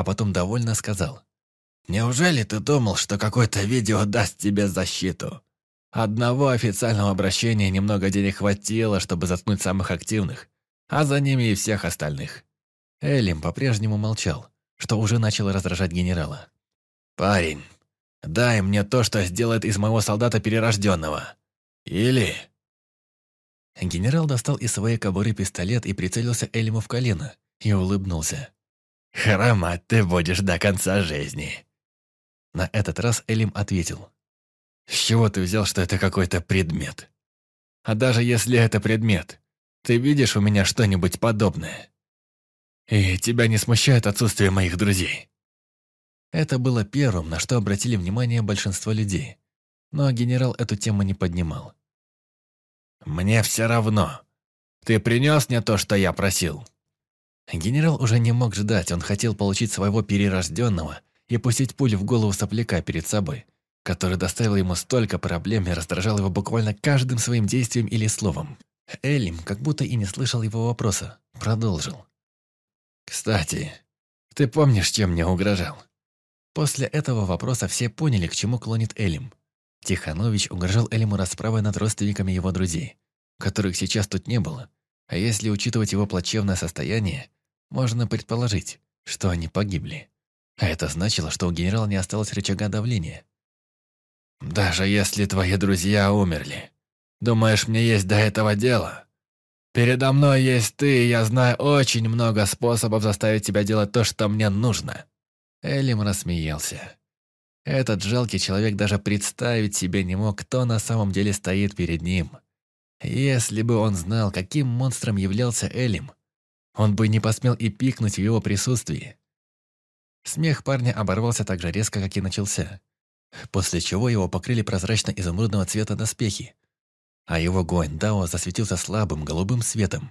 а потом довольно сказал. «Неужели ты думал, что какое-то видео даст тебе защиту? Одного официального обращения немного денег хватило, чтобы заткнуть самых активных, а за ними и всех остальных». Элим по-прежнему молчал, что уже начало раздражать генерала. «Парень, дай мне то, что сделает из моего солдата перерожденного. Или...» Генерал достал из своей кобуры пистолет и прицелился Элиму в колено и улыбнулся. «Хромать ты будешь до конца жизни!» На этот раз Элим ответил. «С чего ты взял, что это какой-то предмет? А даже если это предмет, ты видишь у меня что-нибудь подобное? И тебя не смущает отсутствие моих друзей?» Это было первым, на что обратили внимание большинство людей. Но генерал эту тему не поднимал. «Мне все равно. Ты принес мне то, что я просил?» Генерал уже не мог ждать, он хотел получить своего перерожденного и пустить пулю в голову сопляка перед собой, который доставил ему столько проблем и раздражал его буквально каждым своим действием или словом. Элим как будто и не слышал его вопроса, продолжил. «Кстати, ты помнишь, чем мне угрожал?» После этого вопроса все поняли, к чему клонит Элим. Тиханович угрожал Элиму расправой над родственниками его друзей, которых сейчас тут не было, а если учитывать его плачевное состояние, можно предположить, что они погибли. А это значило, что у генерала не осталось рычага давления. «Даже если твои друзья умерли, думаешь, мне есть до этого дело? Передо мной есть ты, и я знаю очень много способов заставить тебя делать то, что мне нужно». Элим рассмеялся. Этот жалкий человек даже представить себе не мог, кто на самом деле стоит перед ним. Если бы он знал, каким монстром являлся Элим, он бы не посмел и пикнуть в его присутствии. Смех парня оборвался так же резко, как и начался, после чего его покрыли прозрачно-изумрудного цвета доспехи, а его Гуандао засветился слабым голубым светом.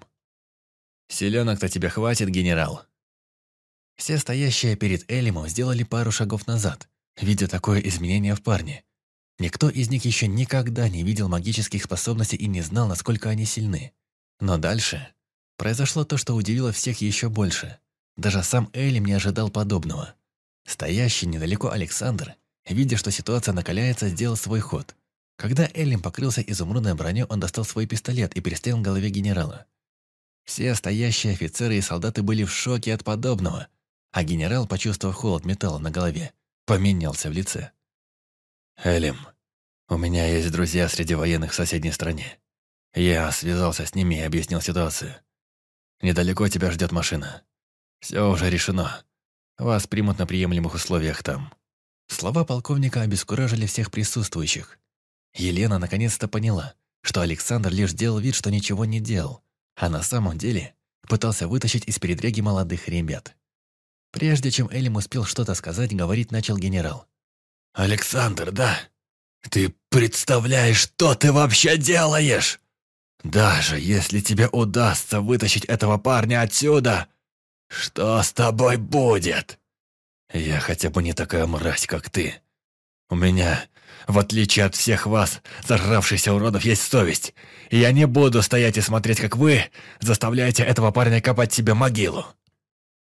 «Селенок-то тебе хватит, генерал!» Все стоящие перед Элимом сделали пару шагов назад, видя такое изменение в парне. Никто из них еще никогда не видел магических способностей и не знал, насколько они сильны. Но дальше произошло то, что удивило всех еще больше. Даже сам Элим не ожидал подобного. Стоящий недалеко Александр, видя, что ситуация накаляется, сделал свой ход. Когда Элим покрылся изумрудной броней, он достал свой пистолет и перестрелил голове генерала. Все стоящие офицеры и солдаты были в шоке от подобного, а генерал, почувствовав холод металла на голове, поменялся в лице. «Элим, у меня есть друзья среди военных в соседней стране. Я связался с ними и объяснил ситуацию. Недалеко тебя ждет машина. Все уже решено. Вас примут на приемлемых условиях там». Слова полковника обескуражили всех присутствующих. Елена наконец-то поняла, что Александр лишь делал вид, что ничего не делал, а на самом деле пытался вытащить из передряги молодых ребят. Прежде чем Элим успел что-то сказать, говорить начал генерал. «Александр, да? Ты представляешь, что ты вообще делаешь? Даже если тебе удастся вытащить этого парня отсюда, что с тобой будет? Я хотя бы не такая мразь, как ты. У меня, в отличие от всех вас, зажравшихся уродов, есть совесть, и я не буду стоять и смотреть, как вы заставляете этого парня копать себе могилу.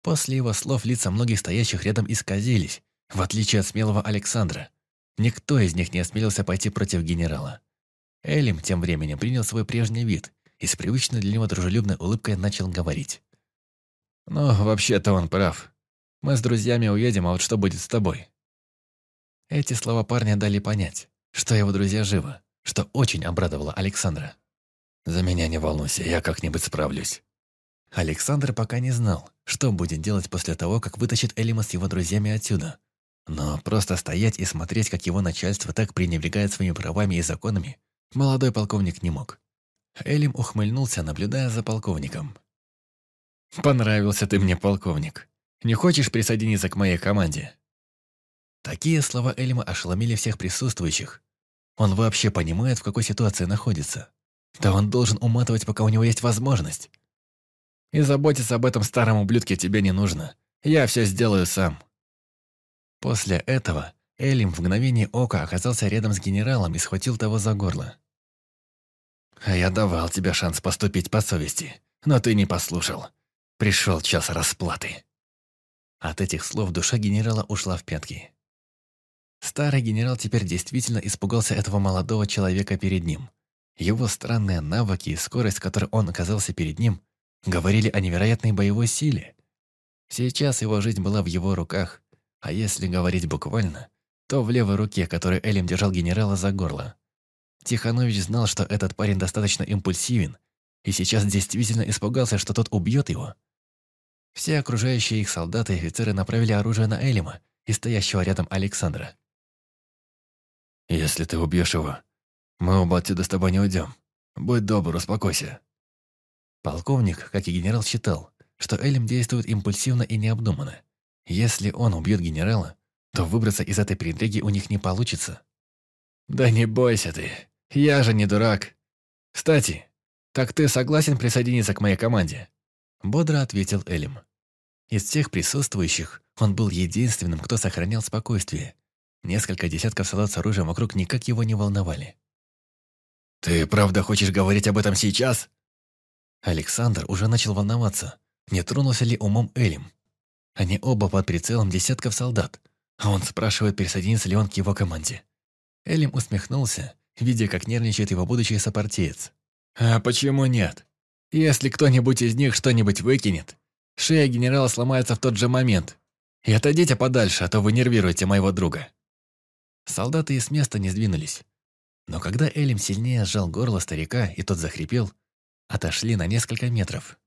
После его слов лица многих стоящих рядом исказились, в отличие от смелого Александра. Никто из них не осмелился пойти против генерала. Элим тем временем принял свой прежний вид и с привычной для него дружелюбной улыбкой начал говорить. «Ну, вообще-то он прав. Мы с друзьями уедем, а вот что будет с тобой?» Эти слова парня дали понять, что его друзья живы, что очень обрадовало Александра. «За меня не волнуйся, я как-нибудь справлюсь». Александр пока не знал, что будет делать после того, как вытащит Элима с его друзьями отсюда. Но просто стоять и смотреть, как его начальство так пренебрегает своими правами и законами, молодой полковник не мог. Элим ухмыльнулся, наблюдая за полковником. «Понравился ты мне, полковник. Не хочешь присоединиться к моей команде?» Такие слова Элима ошеломили всех присутствующих. Он вообще понимает, в какой ситуации находится. Да он должен уматывать, пока у него есть возможность. И заботиться об этом старом ублюдке тебе не нужно. Я все сделаю сам». После этого Элим в мгновение ока оказался рядом с генералом и схватил того за горло. «А я давал тебе шанс поступить по совести, но ты не послушал. Пришел час расплаты». От этих слов душа генерала ушла в пятки. Старый генерал теперь действительно испугался этого молодого человека перед ним. Его странные навыки и скорость, с которой он оказался перед ним, говорили о невероятной боевой силе. Сейчас его жизнь была в его руках, а если говорить буквально, то в левой руке, которой Элим держал генерала за горло. Тиханович знал, что этот парень достаточно импульсивен, и сейчас действительно испугался, что тот убьет его. Все окружающие их солдаты и офицеры направили оружие на Элима и стоящего рядом Александра. «Если ты убьешь его, мы оба отсюда с тобой не уйдем. Будь добр, успокойся». Полковник, как и генерал, считал, что Элим действует импульсивно и необдуманно. Если он убьет генерала, то выбраться из этой передряги у них не получится. «Да не бойся ты, я же не дурак. Кстати, так ты согласен присоединиться к моей команде?» Бодро ответил Элим. Из всех присутствующих он был единственным, кто сохранял спокойствие. Несколько десятков солдат с оружием вокруг никак его не волновали. «Ты правда хочешь говорить об этом сейчас?» Александр уже начал волноваться, не тронулся ли умом Элим. Они оба под прицелом десятков солдат, он спрашивает, присоединится ли он к его команде. Элим усмехнулся, видя, как нервничает его будущий сопартиец. «А почему нет? Если кто-нибудь из них что-нибудь выкинет, шея генерала сломается в тот же момент. И отойдите подальше, а то вы нервируете моего друга». Солдаты и с места не сдвинулись. Но когда Элим сильнее сжал горло старика, и тот захрипел, отошли на несколько метров.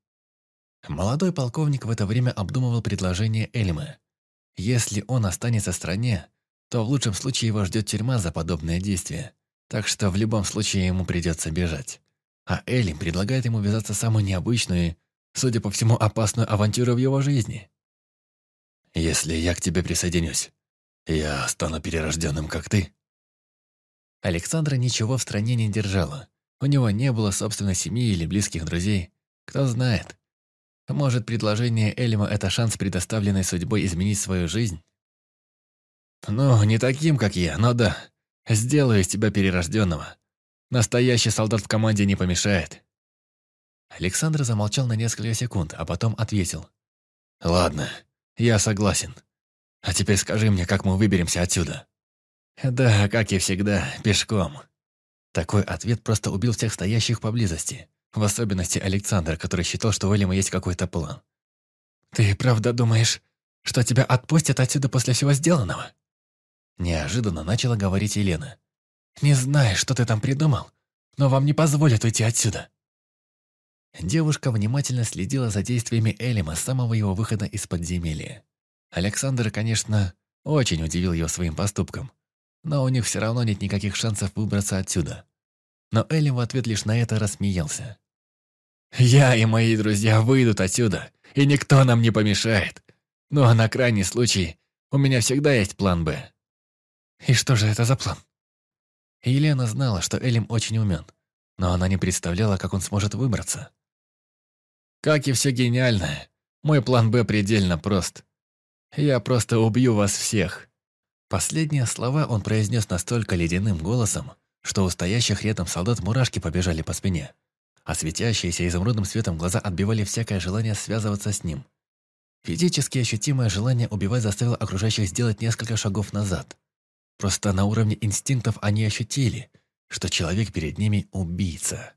Молодой полковник в это время обдумывал предложение Элима. Если он останется в стране, то в лучшем случае его ждет тюрьма за подобное действие. Так что в любом случае ему придется бежать. А Элим предлагает ему ввязаться в самую необычную судя по всему, опасную авантюру в его жизни. «Если я к тебе присоединюсь, я стану перерожденным, как ты?» Александра ничего в стране не держала. У него не было собственной семьи или близких друзей. Кто знает. Может, предложение Элима – это шанс, предоставленный судьбой, изменить свою жизнь? Ну, не таким, как я, но да. Сделаю из тебя перерожденного. Настоящий солдат в команде не помешает. Александр замолчал на несколько секунд, а потом ответил. «Ладно, я согласен. А теперь скажи мне, как мы выберемся отсюда?» «Да, как и всегда, пешком». Такой ответ просто убил всех стоящих поблизости. В особенности Александр, который считал, что у Элима есть какой-то план. «Ты правда думаешь, что тебя отпустят отсюда после всего сделанного?» Неожиданно начала говорить Елена. «Не знаю, что ты там придумал, но вам не позволят уйти отсюда». Девушка внимательно следила за действиями Элима с самого его выхода из подземелья. Александр, конечно, очень удивил ее своим поступком, но у них все равно нет никаких шансов выбраться отсюда. Но Элим в ответ лишь на это рассмеялся. «Я и мои друзья выйдут отсюда, и никто нам не помешает. Ну а на крайний случай у меня всегда есть план «Б». «И что же это за план?» Елена знала, что Элим очень умен, но она не представляла, как он сможет выбраться. Как и все гениальное, мой план «Б» предельно прост. Я просто убью вас всех. Последние слова он произнес настолько ледяным голосом, что у стоящих рядом солдат мурашки побежали по спине, а светящиеся изумрудным светом глаза отбивали всякое желание связываться с ним. Физически ощутимое желание убивать заставило окружающих сделать несколько шагов назад. Просто на уровне инстинктов они ощутили, что человек перед ними – убийца.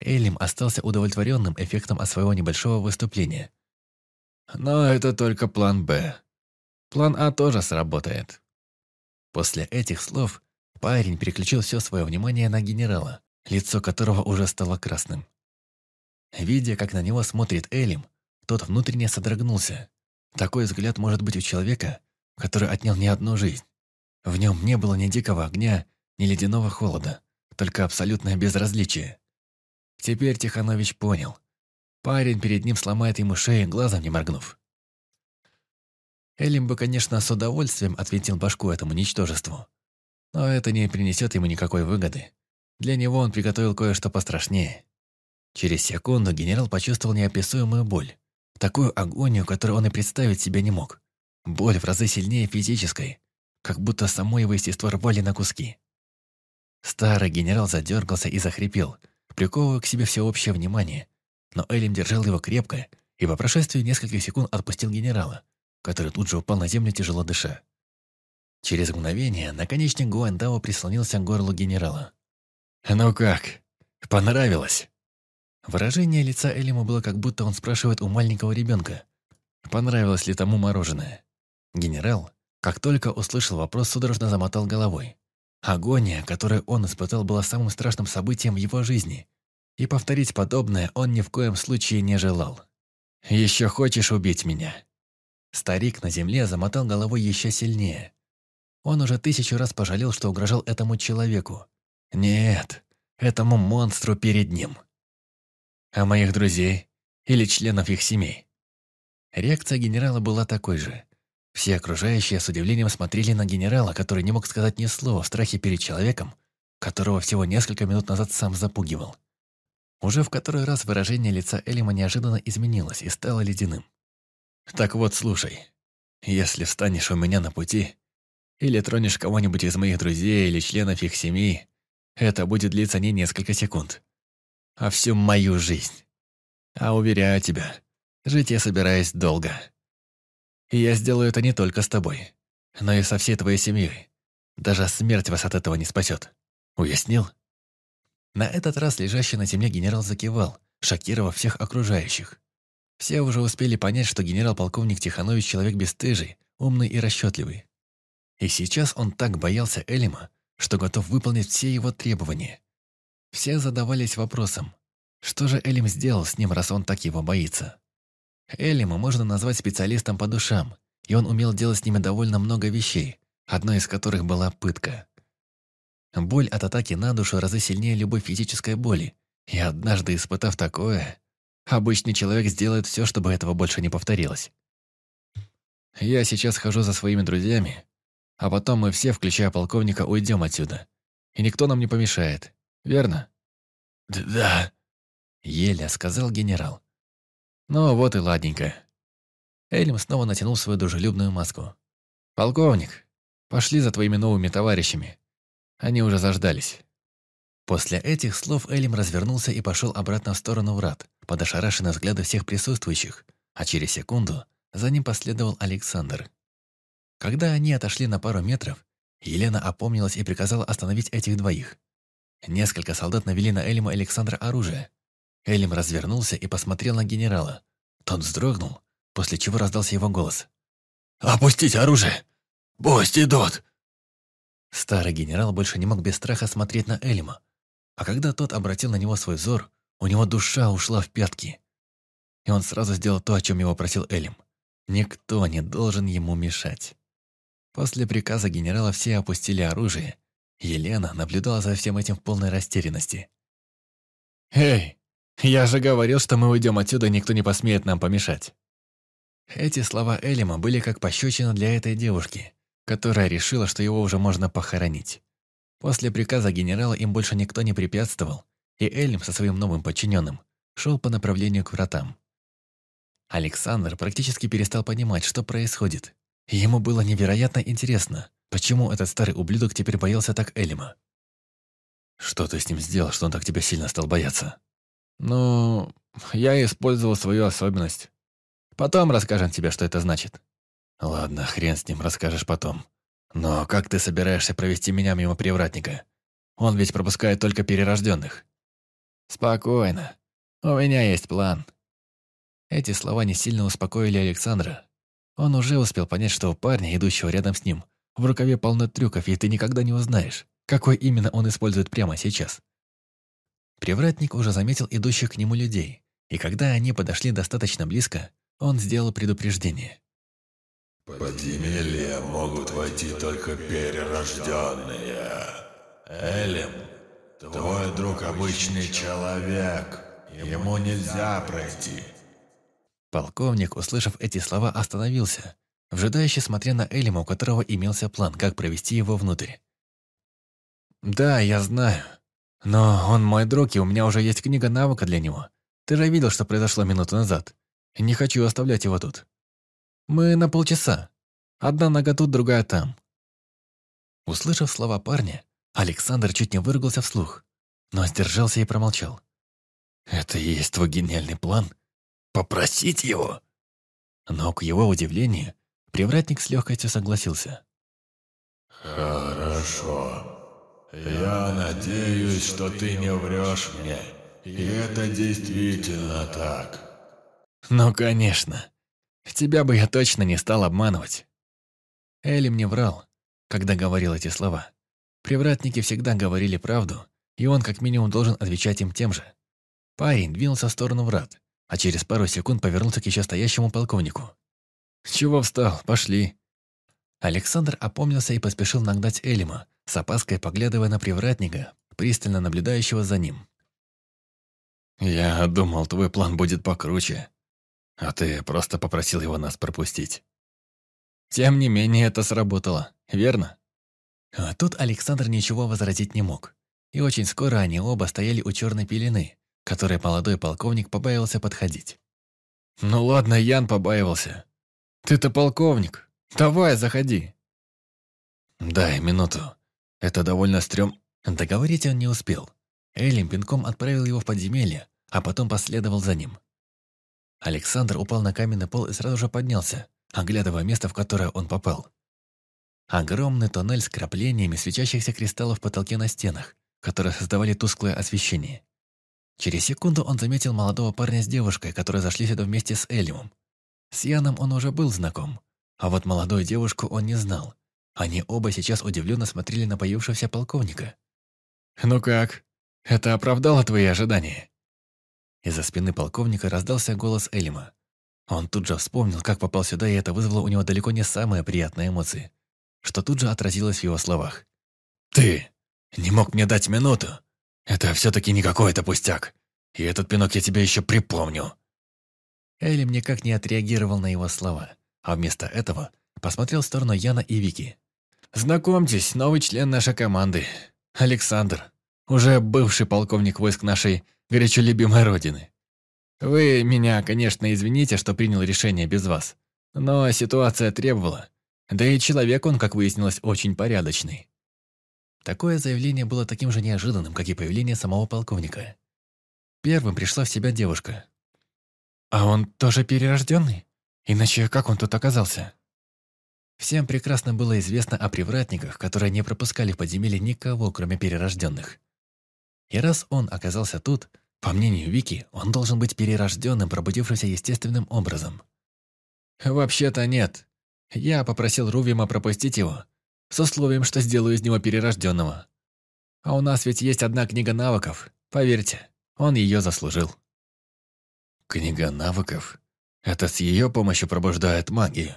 Элим остался удовлетворенным эффектом от своего небольшого выступления. Но это только план «Б». План «А» тоже сработает. После этих слов парень переключил все свое внимание на генерала, лицо которого уже стало красным. Видя, как на него смотрит Элим, тот внутренне содрогнулся. Такой взгляд может быть у человека, который отнял не одну жизнь. В нем не было ни дикого огня, ни ледяного холода, только абсолютное безразличие. Теперь Тиханович понял. Парень перед ним сломает ему шею, глазом не моргнув. Элим бы, конечно, с удовольствием ответил башку этому ничтожеству. Но это не принесет ему никакой выгоды. Для него он приготовил кое-что пострашнее. Через секунду генерал почувствовал неописуемую боль. Такую агонию, которую он и представить себе не мог. Боль в разы сильнее физической, как будто само его естество рвали на куски. Старый генерал задергался и захрипел, приковывая к себе всеобщее внимание. Но Элим держал его крепко и по прошествии нескольких секунд отпустил генерала, который тут же упал на землю, тяжело дыша. Через мгновение наконечник Гуандао прислонился к горлу генерала. «Ну как? Понравилось?» Выражение лица Элима было, как будто он спрашивает у маленького ребенка, понравилось ли тому мороженое. Генерал, как только услышал вопрос, судорожно замотал головой. Агония, которую он испытал, была самым страшным событием в его жизни, и повторить подобное он ни в коем случае не желал. «Еще хочешь убить меня?» Старик на земле замотал головой еще сильнее. Он уже тысячу раз пожалел, что угрожал этому человеку. Нет, этому монстру перед ним. А моих друзей или членов их семей? Реакция генерала была такой же. Все окружающие с удивлением смотрели на генерала, который не мог сказать ни слова в страхе перед человеком, которого всего несколько минут назад сам запугивал. Уже в который раз выражение лица Элима неожиданно изменилось и стало ледяным. «Так вот, слушай, если встанешь у меня на пути или тронешь кого-нибудь из моих друзей или членов их семьи, это будет длиться не несколько секунд, а всю мою жизнь. А уверяю тебя, жить я собираюсь долго». И я сделаю это не только с тобой, но и со всей твоей семьей. Даже смерть вас от этого не спасет. Уяснил?» На этот раз лежащий на земле генерал закивал, шокировав всех окружающих. Все уже успели понять, что генерал-полковник Тиханович человек бесстыжий, умный и расчетливый. И сейчас он так боялся Элима, что готов выполнить все его требования. Все задавались вопросом, что же Элим сделал с ним, раз он так его боится? Элима можно назвать специалистом по душам, и он умел делать с ними довольно много вещей, одной из которых была пытка. Боль от атаки на душу разы сильнее любой физической боли, и однажды испытав такое, обычный человек сделает все, чтобы этого больше не повторилось. Я сейчас хожу за своими друзьями, а потом мы все, включая полковника, уйдем отсюда. И никто нам не помешает, верно? «Да», — еле сказал генерал. Ну, вот и ладненько. Эльм снова натянул свою дружелюбную маску. «Полковник, пошли за твоими новыми товарищами. Они уже заждались». После этих слов Элим развернулся и пошел обратно в сторону врат, под ошарашенные взгляды всех присутствующих, а через секунду за ним последовал Александр. Когда они отошли на пару метров, Елена опомнилась и приказала остановить этих двоих. Несколько солдат навели на Элима Александра оружие, Элим развернулся и посмотрел на генерала. Тот вздрогнул, после чего раздался его голос. «Опустить оружие! Пусть идут!» Старый генерал больше не мог без страха смотреть на Элима. А когда тот обратил на него свой взор, у него душа ушла в пятки. И он сразу сделал то, о чем его просил Элим. Никто не должен ему мешать. После приказа генерала все опустили оружие. Елена наблюдала за всем этим в полной растерянности. «Эй, я же говорил, что мы уйдем отсюда, никто не посмеет нам помешать. Эти слова Элима были как пощечина для этой девушки, которая решила, что его уже можно похоронить. После приказа генерала им больше никто не препятствовал, и Элим со своим новым подчиненным шел по направлению к вратам. Александр практически перестал понимать, что происходит. Ему было невероятно интересно, почему этот старый ублюдок теперь боялся так Элима. «Что ты с ним сделал, что он так тебя сильно стал бояться?» Ну, я использовал свою особенность. Потом расскажем тебе, что это значит. Ладно, хрен с ним, расскажешь потом. Но как ты собираешься провести меня мимо привратника? Он ведь пропускает только перерожденных. Спокойно. У меня есть план. Эти слова не сильно успокоили Александра. Он уже успел понять, что у парня, идущего рядом с ним, в рукаве полно трюков, и ты никогда не узнаешь, какой именно он использует прямо сейчас. Привратник уже заметил идущих к нему людей, и когда они подошли достаточно близко, он сделал предупреждение. «Подземелья могут войти только перерожденные. Элем, твой друг обычный человек, ему нельзя пройти». Полковник, услышав эти слова, остановился, вжидающе смотря на Элима, у которого имелся план, как провести его внутрь. «Да, я знаю», но он мой друг, и у меня уже есть книга навыка для него. Ты же видел, что произошло минуту назад. Не хочу оставлять его тут. Мы на полчаса. Одна нога тут, другая там. Услышав слова парня, Александр чуть не выругался вслух, но сдержался и промолчал. «Это и есть твой гениальный план? Попросить его?» Но, к его удивлению, Привратник с легкостью согласился. «Хорошо. Я надеюсь, что ты не врешь мне. И это действительно так». «Ну, конечно. Тебя бы я точно не стал обманывать». Элли мне врал, когда говорил эти слова. Привратники всегда говорили правду, и он как минимум должен отвечать им тем же. Парень двинулся в сторону врат, а через пару секунд повернулся к еще стоящему полковнику. «Чего встал? Пошли!» Александр опомнился и поспешил нагнать Элима, с опаской поглядывая на привратника, пристально наблюдающего за ним. «Я думал, твой план будет покруче, а ты просто попросил его нас пропустить. Тем не менее, это сработало, верно?» а Тут Александр ничего возразить не мог. И очень скоро они оба стояли у черной пелены, которой молодой полковник побаивался подходить. «Ну ладно, Ян побаивался. Ты-то полковник. Давай, заходи». «Дай минуту. Это довольно стрём...» Договорить он не успел. Элим пинком отправил его в подземелье, а потом последовал за ним. Александр упал на каменный пол и сразу же поднялся, оглядывая место, в которое он попал. Огромный тоннель с краплениями светящихся кристаллов в потолке на стенах, которые создавали тусклое освещение. Через секунду он заметил молодого парня с девушкой, которые зашли сюда вместе с Элимом. С Яном он уже был знаком, а вот молодую девушку он не знал. Они оба сейчас удивленно смотрели на появившегося полковника. «Ну как? Это оправдало твои ожидания?» Из-за спины полковника раздался голос Элима. Он тут же вспомнил, как попал сюда, и это вызвало у него далеко не самые приятные эмоции, что тут же отразилось в его словах. «Ты не мог мне дать минуту? Это все-таки не какой-то пустяк. И этот пинок я тебе еще припомню». Элим никак не отреагировал на его слова, а вместо этого посмотрел в сторону Яна и Вики. «Знакомьтесь, новый член нашей команды, Александр, уже бывший полковник войск нашей горячо любимой родины. Вы меня, конечно, извините, что принял решение без вас, но ситуация требовала, да и человек он, как выяснилось, очень порядочный». Такое заявление было таким же неожиданным, как и появление самого полковника. Первым пришла в себя девушка. «А он тоже перерожденный? Иначе как он тут оказался?» Всем прекрасно было известно о привратниках, которые не пропускали в подземелье никого, кроме перерожденных. И раз он оказался тут, по мнению Вики, он должен быть перерожденным, пробудившимся естественным образом. «Вообще-то нет. Я попросил Рувима пропустить его, с условием, что сделаю из него перерожденного. А у нас ведь есть одна книга навыков, поверьте, он ее заслужил. Книга навыков? Это с ее помощью пробуждает магию.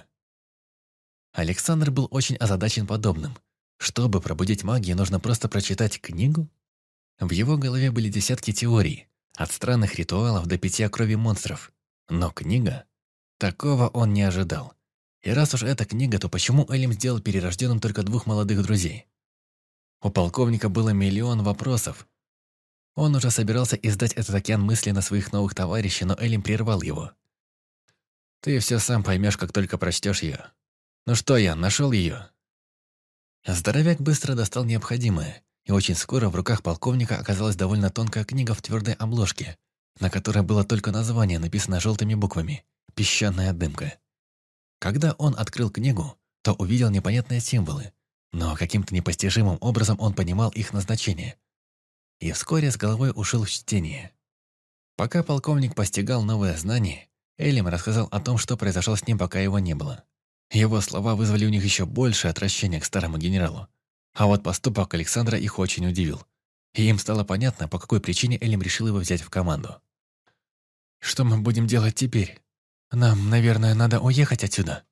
Александр был очень озадачен подобным. Чтобы пробудить магию, нужно просто прочитать книгу? В его голове были десятки теорий, от странных ритуалов до питья крови монстров. Но книга? Такого он не ожидал. И раз уж эта книга, то почему Элим сделал перерожденным только двух молодых друзей? У полковника было миллион вопросов. Он уже собирался издать этот океан мысли на своих новых товарищей, но Элим прервал его. «Ты все сам поймешь, как только прочтешь ее. Ну что я, нашел ее?» Здоровяк быстро достал необходимое, и очень скоро в руках полковника оказалась довольно тонкая книга в твердой обложке, на которой было только название, написано желтыми буквами «Песчаная дымка». Когда он открыл книгу, то увидел непонятные символы, но каким-то непостижимым образом он понимал их назначение. И вскоре с головой ушел в чтение. Пока полковник постигал новое знание, Элим рассказал о том, что произошло с ним, пока его не было. Его слова вызвали у них еще большее отвращение к старому генералу. А вот поступок Александра их очень удивил. И им стало понятно, по какой причине Элим решил его взять в команду. «Что мы будем делать теперь?» «Нам, наверное, надо уехать отсюда».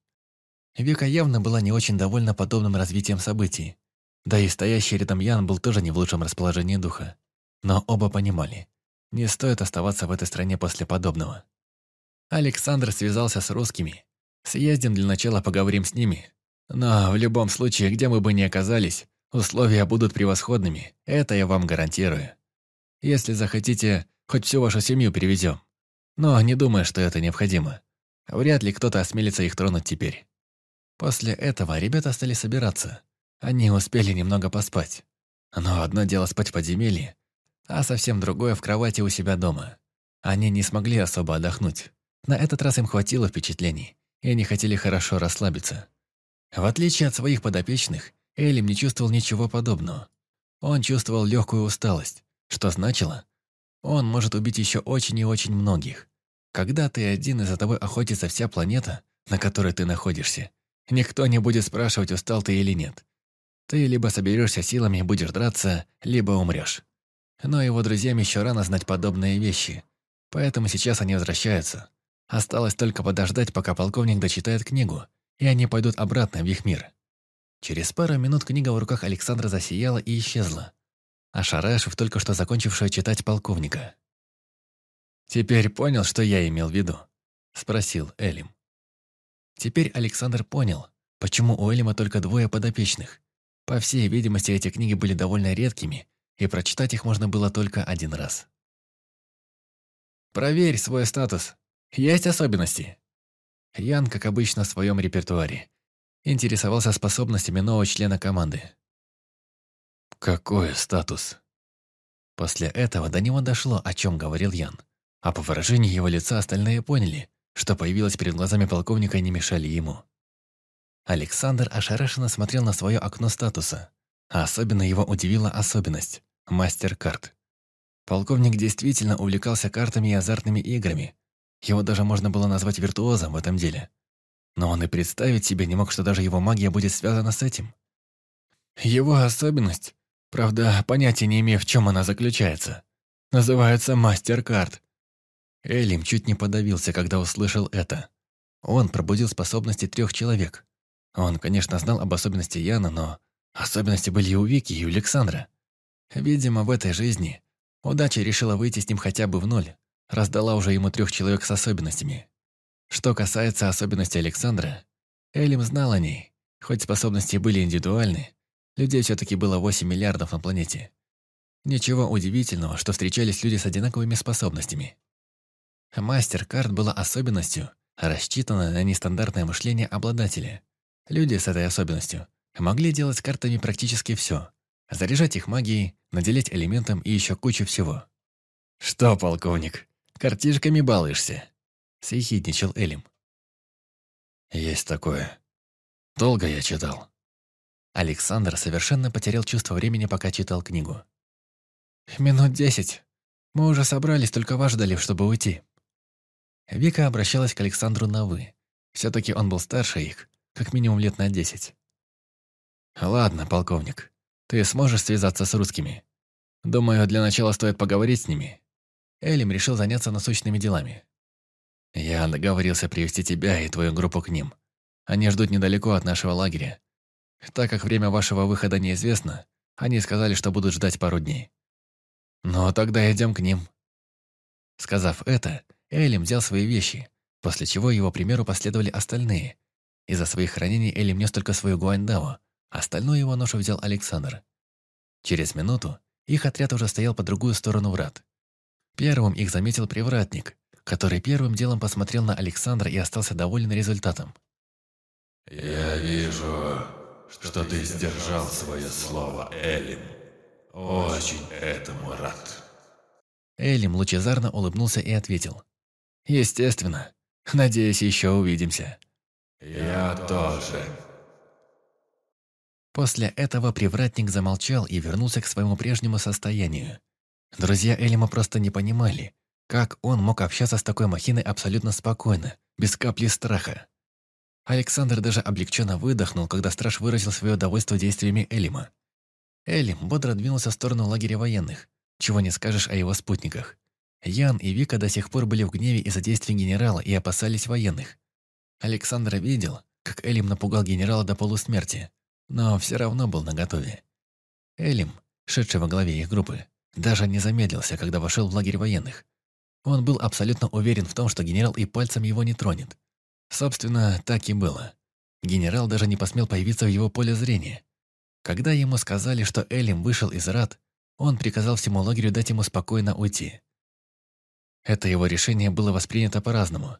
Вика явно была не очень довольна подобным развитием событий. Да и стоящий рядом Ян был тоже не в лучшем расположении духа. Но оба понимали, не стоит оставаться в этой стране после подобного. Александр связался с русскими. Съездим для начала поговорим с ними. Но в любом случае, где мы бы ни оказались, условия будут превосходными, это я вам гарантирую. Если захотите, хоть всю вашу семью привезем. Но не думаю, что это необходимо. Вряд ли кто-то осмелится их тронуть теперь. После этого ребята стали собираться. Они успели немного поспать. Но одно дело спать в подземелье, а совсем другое в кровати у себя дома. Они не смогли особо отдохнуть. На этот раз им хватило впечатлений, и они хотели хорошо расслабиться. В отличие от своих подопечных, Элим не чувствовал ничего подобного. Он чувствовал легкую усталость, что значило, он может убить еще очень и очень многих. Когда ты один и за тобой охотится вся планета, на которой ты находишься, никто не будет спрашивать, устал ты или нет. Ты либо соберешься силами и будешь драться, либо умрешь. Но его друзьям еще рано знать подобные вещи, поэтому сейчас они возвращаются. Осталось только подождать, пока полковник дочитает книгу, и они пойдут обратно в их мир. Через пару минут книга в руках Александра засияла и исчезла, ошарашив только что закончившего читать полковника. «Теперь понял, что я имел в виду?» – спросил Элим. Теперь Александр понял, почему у Элима только двое подопечных. По всей видимости, эти книги были довольно редкими, и прочитать их можно было только один раз. «Проверь свой статус. Есть особенности?» Ян, как обычно, в своем репертуаре. Интересовался способностями нового члена команды. «Какой статус?» После этого до него дошло, о чем говорил Ян. А по выражению его лица остальные поняли, что появилось перед глазами полковника и не мешали ему. Александр ошарашенно смотрел на свое окно статуса, а особенно его удивила особенность – мастер-карт. Полковник действительно увлекался картами и азартными играми. Его даже можно было назвать виртуозом в этом деле. Но он и представить себе не мог, что даже его магия будет связана с этим. Его особенность Правда, понятия не имею, в чем она заключается. Называется мастер-карт. Элим чуть не подавился, когда услышал это. Он пробудил способности трех человек. Он, конечно, знал об особенности Яна, но особенности были и у Вики, и у Александра. Видимо, в этой жизни удача решила выйти с ним хотя бы в ноль, раздала уже ему трех человек с особенностями. Что касается особенностей Александра, Элим знал о ней, хоть способности были индивидуальны, Людей все-таки было 8 миллиардов на планете. Ничего удивительного, что встречались люди с одинаковыми способностями. Мастер-карт была особенностью, рассчитанной на нестандартное мышление обладателя. Люди с этой особенностью могли делать с картами практически все. Заряжать их магией, наделять элементом и еще кучу всего. «Что, полковник, картишками балуешься?» – съехидничал Элим. «Есть такое. Долго я читал. Александр совершенно потерял чувство времени, пока читал книгу. «Минут десять. Мы уже собрались, только вас ждали, чтобы уйти». Вика обращалась к Александру на «вы». Все-таки он был старше их, как минимум лет на десять. «Ладно, полковник, ты сможешь связаться с русскими? Думаю, для начала стоит поговорить с ними». Элим решил заняться насущными делами. «Я договорился привести тебя и твою группу к ним. Они ждут недалеко от нашего лагеря. Так как время вашего выхода неизвестно, они сказали, что будут ждать пару дней. Ну, тогда идем к ним». Сказав это, Элим взял свои вещи, после чего его примеру последовали остальные. Из-за своих хранений Элим нес только свою гуаньдао, остальную его ношу взял Александр. Через минуту их отряд уже стоял по другую сторону врат. Первым их заметил привратник, который первым делом посмотрел на Александра и остался доволен результатом. «Я вижу, что ты сдержал свое слово, Элим. Очень этому рад». Элим лучезарно улыбнулся и ответил. «Естественно. Надеюсь, еще увидимся». «Я тоже». После этого привратник замолчал и вернулся к своему прежнему состоянию. Друзья Элима просто не понимали, как он мог общаться с такой махиной абсолютно спокойно, без капли страха. Александр даже облегченно выдохнул, когда страж выразил свое довольство действиями Элима. Элим бодро двинулся в сторону лагеря военных, чего не скажешь о его спутниках. Ян и Вика до сих пор были в гневе из-за действий генерала и опасались военных. Александр видел, как Элим напугал генерала до полусмерти, но все равно был наготове. Элим, шедший во главе их группы, даже не замедлился, когда вошел в лагерь военных. Он был абсолютно уверен в том, что генерал и пальцем его не тронет. Собственно, так и было. Генерал даже не посмел появиться в его поле зрения. Когда ему сказали, что Элим вышел из рад, он приказал всему лагерю дать ему спокойно уйти. Это его решение было воспринято по-разному.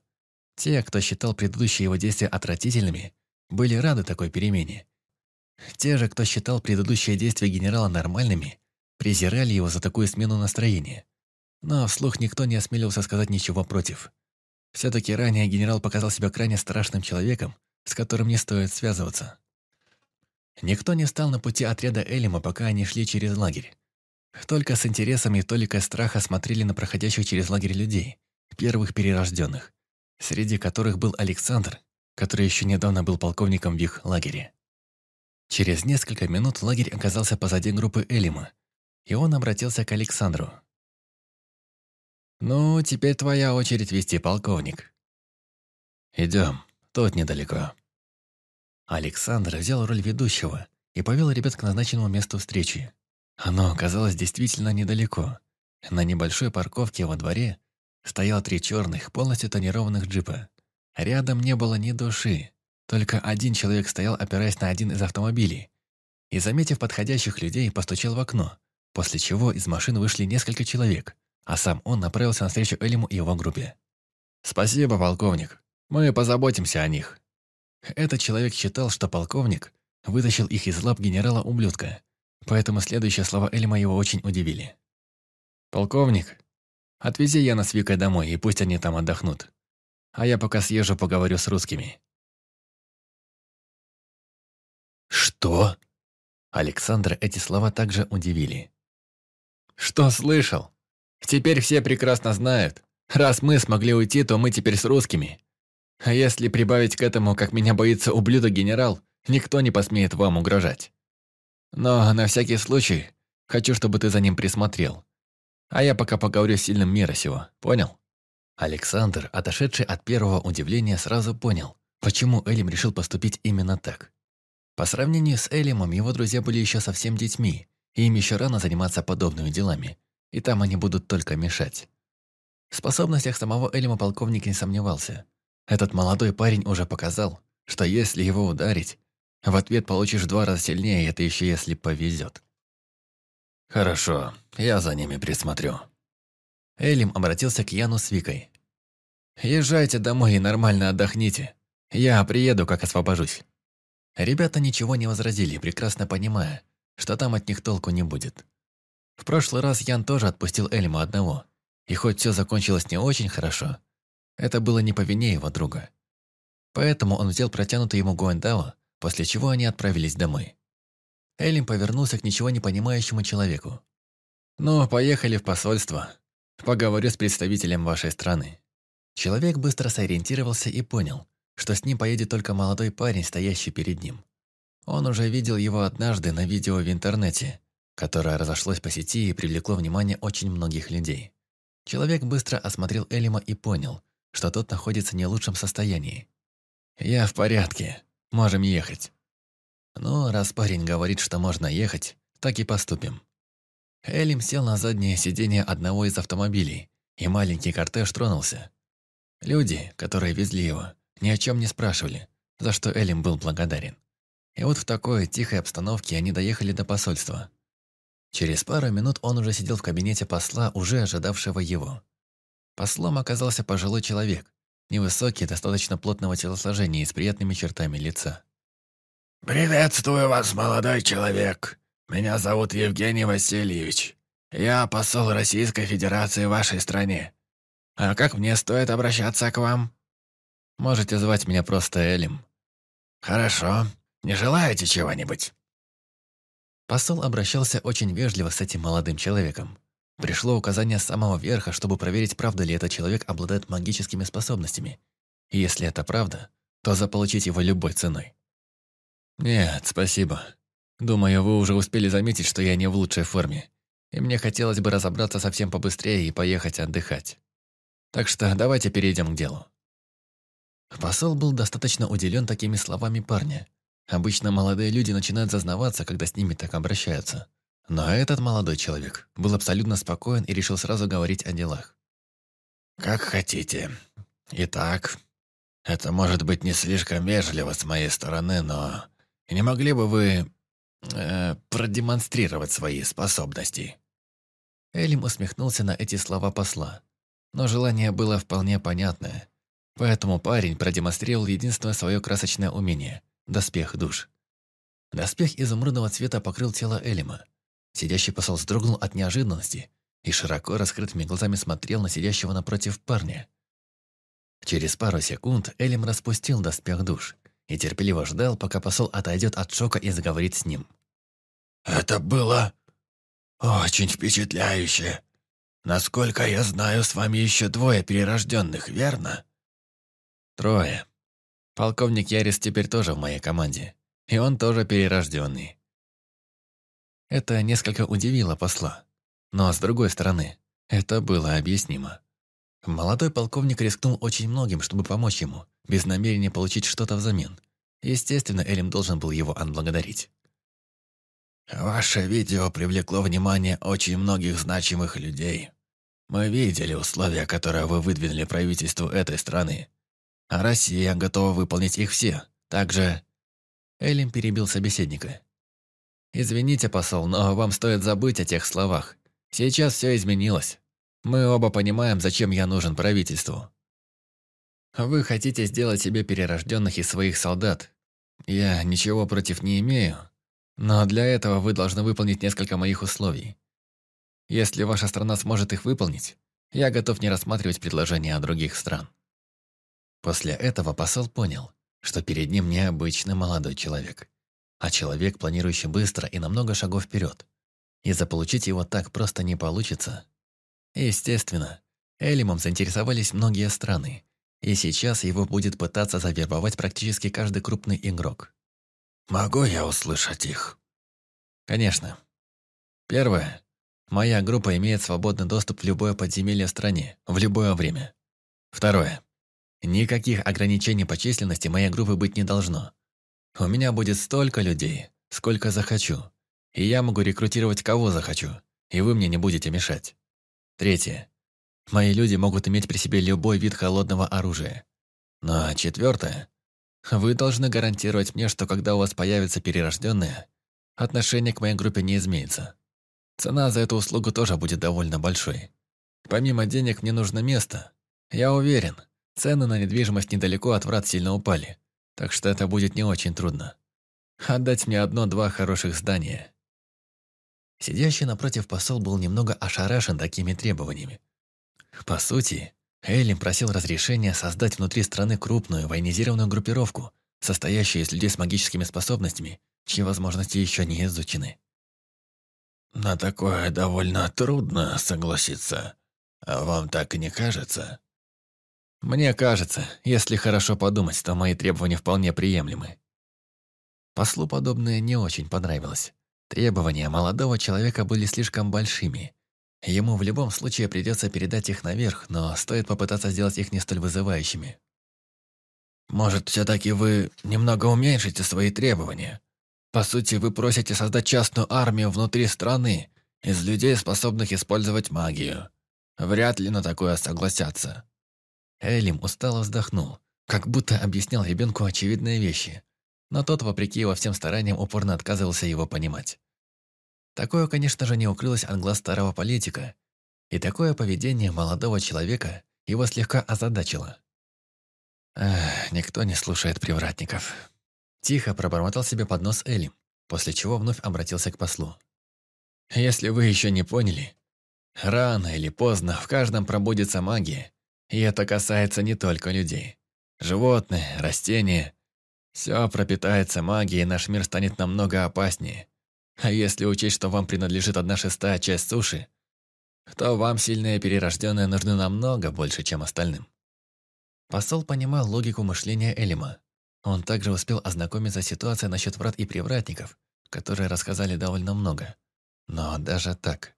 Те, кто считал предыдущие его действия отвратительными, были рады такой перемене. Те же, кто считал предыдущие действия генерала нормальными, презирали его за такую смену настроения. Но вслух никто не осмелился сказать ничего против. Все-таки ранее генерал показал себя крайне страшным человеком, с которым не стоит связываться. Никто не стал на пути отряда Элима, пока они шли через лагерь. Только с интересом и толикой страха смотрели на проходящих через лагерь людей, первых перерожденных, среди которых был Александр, который еще недавно был полковником в их лагере. Через несколько минут лагерь оказался позади группы Элима, и он обратился к Александру. «Ну, теперь твоя очередь вести, полковник». «Идем, тут недалеко». Александр взял роль ведущего и повел ребят к назначенному месту встречи. Оно оказалось действительно недалеко. На небольшой парковке во дворе стояло три черных, полностью тонированных джипа. Рядом не было ни души, только один человек стоял, опираясь на один из автомобилей. И, заметив подходящих людей, постучал в окно, после чего из машин вышли несколько человек, а сам он направился навстречу Элиму и его группе. «Спасибо, полковник. Мы позаботимся о них». Этот человек считал, что полковник вытащил их из лап генерала-ублюдка, поэтому следующие слова Элима его очень удивили. «Полковник, отвези Яна с Викой домой, и пусть они там отдохнут. А я пока съезжу поговорю с русскими». «Что?» Александра эти слова также удивили. «Что слышал? Теперь все прекрасно знают. Раз мы смогли уйти, то мы теперь с русскими. А если прибавить к этому, как меня боится ублюдок-генерал, никто не посмеет вам угрожать. Но на всякий случай хочу, чтобы ты за ним присмотрел. А я пока поговорю с сильным мира сего, понял?» Александр, отошедший от первого удивления, сразу понял, почему Элим решил поступить именно так. По сравнению с Элимом, его друзья были еще совсем детьми, и им еще рано заниматься подобными делами, и там они будут только мешать. В способностях самого Элима полковник не сомневался. Этот молодой парень уже показал, что если его ударить, в ответ получишь два раза сильнее, это еще если повезет. «Хорошо, я за ними присмотрю». Элим обратился к Яну с Викой. «Езжайте домой и нормально отдохните. Я приеду, как освобожусь». Ребята ничего не возразили, прекрасно понимая, что там от них толку не будет. В прошлый раз Ян тоже отпустил Эльма одного, и хоть все закончилось не очень хорошо, это было не по вине его друга. Поэтому он взял протянутый ему Гуэндао, после чего они отправились домой. Элим повернулся к ничего не понимающему человеку. «Ну, поехали в посольство. Поговорю с представителем вашей страны». Человек быстро сориентировался и понял, что с ним поедет только молодой парень, стоящий перед ним. Он уже видел его однажды на видео в интернете, которое разошлось по сети и привлекло внимание очень многих людей. Человек быстро осмотрел Элима и понял, что тот находится в не лучшем состоянии. «Я в порядке. Можем ехать». «Ну, раз парень говорит, что можно ехать, так и поступим». Элим сел на заднее сиденье одного из автомобилей, и маленький кортеж тронулся. Люди, которые везли его, ни о чем не спрашивали, за что Элим был благодарен. И вот в такой тихой обстановке они доехали до посольства. Через пару минут он уже сидел в кабинете посла, уже ожидавшего его. Послом оказался пожилой человек, невысокий, достаточно плотного телосложения и с приятными чертами лица. «Приветствую вас, молодой человек. Меня зовут Евгений Васильевич. Я посол Российской Федерации в вашей стране. А как мне стоит обращаться к вам?» Можете звать меня просто Элим». «Хорошо. Не желаете чего-нибудь?» Посол обращался очень вежливо с этим молодым человеком. Пришло указание с самого верха, чтобы проверить, правда ли этот человек обладает магическими способностями. И если это правда, то заполучить его любой ценой. «Нет, спасибо. Думаю, вы уже успели заметить, что я не в лучшей форме, и мне хотелось бы разобраться совсем побыстрее и поехать отдыхать. Так что давайте перейдем к делу». Посол был достаточно удивлен такими словами парня. Обычно молодые люди начинают зазнаваться, когда с ними так обращаются. Но этот молодой человек был абсолютно спокоен и решил сразу говорить о делах. «Как хотите. Итак, это может быть не слишком вежливо с моей стороны, но не могли бы вы э, продемонстрировать свои способности?» Элим усмехнулся на эти слова посла, но желание было вполне понятное. Поэтому парень продемонстрировал единственное свое красочное умение – доспех душ. Доспех изумрудного цвета покрыл тело Элима. Сидящий посол вздрогнул от неожиданности и широко раскрытыми глазами смотрел на сидящего напротив парня. Через пару секунд Элим распустил доспех душ и терпеливо ждал, пока посол отойдет от шока и заговорит с ним. «Это было очень впечатляюще. Насколько я знаю, с вами еще двое перерожденных, верно?» «Трое. Полковник Ярис теперь тоже в моей команде, и он тоже перерожденный». Это несколько удивило посла, но с другой стороны, это было объяснимо. Молодой полковник рискнул очень многим, чтобы помочь ему, без намерения получить что-то взамен. Естественно, Элим должен был его отблагодарить. «Ваше видео привлекло внимание очень многих значимых людей. Мы видели условия, которые вы выдвинули правительству этой страны. А Россия готова выполнить их все. Также...» Элим перебил собеседника. «Извините, посол, но вам стоит забыть о тех словах. Сейчас все изменилось. Мы оба понимаем, зачем я нужен правительству. Вы хотите сделать себе перерожденных из своих солдат. Я ничего против не имею, но для этого вы должны выполнить несколько моих условий. Если ваша страна сможет их выполнить, я готов не рассматривать предложения других стран». После этого посол понял, что перед ним необычный молодой человек, а человек, планирующий быстро и на много шагов вперед. И заполучить его так просто не получится. Естественно, Элимом заинтересовались многие страны, и сейчас его будет пытаться завербовать практически каждый крупный игрок. «Могу я услышать их?» «Конечно. Первое. Моя группа имеет свободный доступ в любое подземелье в стране, в любое время. Второе. Никаких ограничений по численности моей группы быть не должно. У меня будет столько людей, сколько захочу, и я могу рекрутировать кого захочу, и вы мне не будете мешать. Третье. Мои люди могут иметь при себе любой вид холодного оружия. Но четвертое. Вы должны гарантировать мне, что когда у вас появятся перерожденные, отношение к моей группе не изменится. Цена за эту услугу тоже будет довольно большой. Помимо денег мне нужно место. Я уверен, цены на недвижимость недалеко от врат сильно упали, так что это будет не очень трудно. Отдать мне одно-два хороших здания. Сидящий напротив посол был немного ошарашен такими требованиями. По сути, Эллим просил разрешения создать внутри страны крупную военизированную группировку, состоящую из людей с магическими способностями, чьи возможности еще не изучены. «На такое довольно трудно согласиться. Вам так и не кажется?» «Мне кажется, если хорошо подумать, то мои требования вполне приемлемы». Послу подобное не очень понравилось. Требования молодого человека были слишком большими. Ему в любом случае придется передать их наверх, но стоит попытаться сделать их не столь вызывающими. «Может, все-таки вы немного уменьшите свои требования? По сути, вы просите создать частную армию внутри страны из людей, способных использовать магию. Вряд ли на такое согласятся». Элим устало вздохнул, как будто объяснял ребенку очевидные вещи – но тот, вопреки его всем стараниям, упорно отказывался его понимать. Такое, конечно же, не укрылось от глаз старого политика, и такое поведение молодого человека его слегка озадачило. Эх, никто не слушает привратников. Тихо пробормотал себе под нос Элим, после чего вновь обратился к послу. «Если вы еще не поняли, рано или поздно в каждом пробудется магия, и это касается не только людей. Животные, растения, все пропитается магией, и наш мир станет намного опаснее. А если учесть, что вам принадлежит одна шестая часть суши, то вам сильные перерожденные нужны намного больше, чем остальным. Посол понимал логику мышления Элима. Он также успел ознакомиться с ситуацией насчет врат и привратников, которые рассказали довольно много. Но даже так,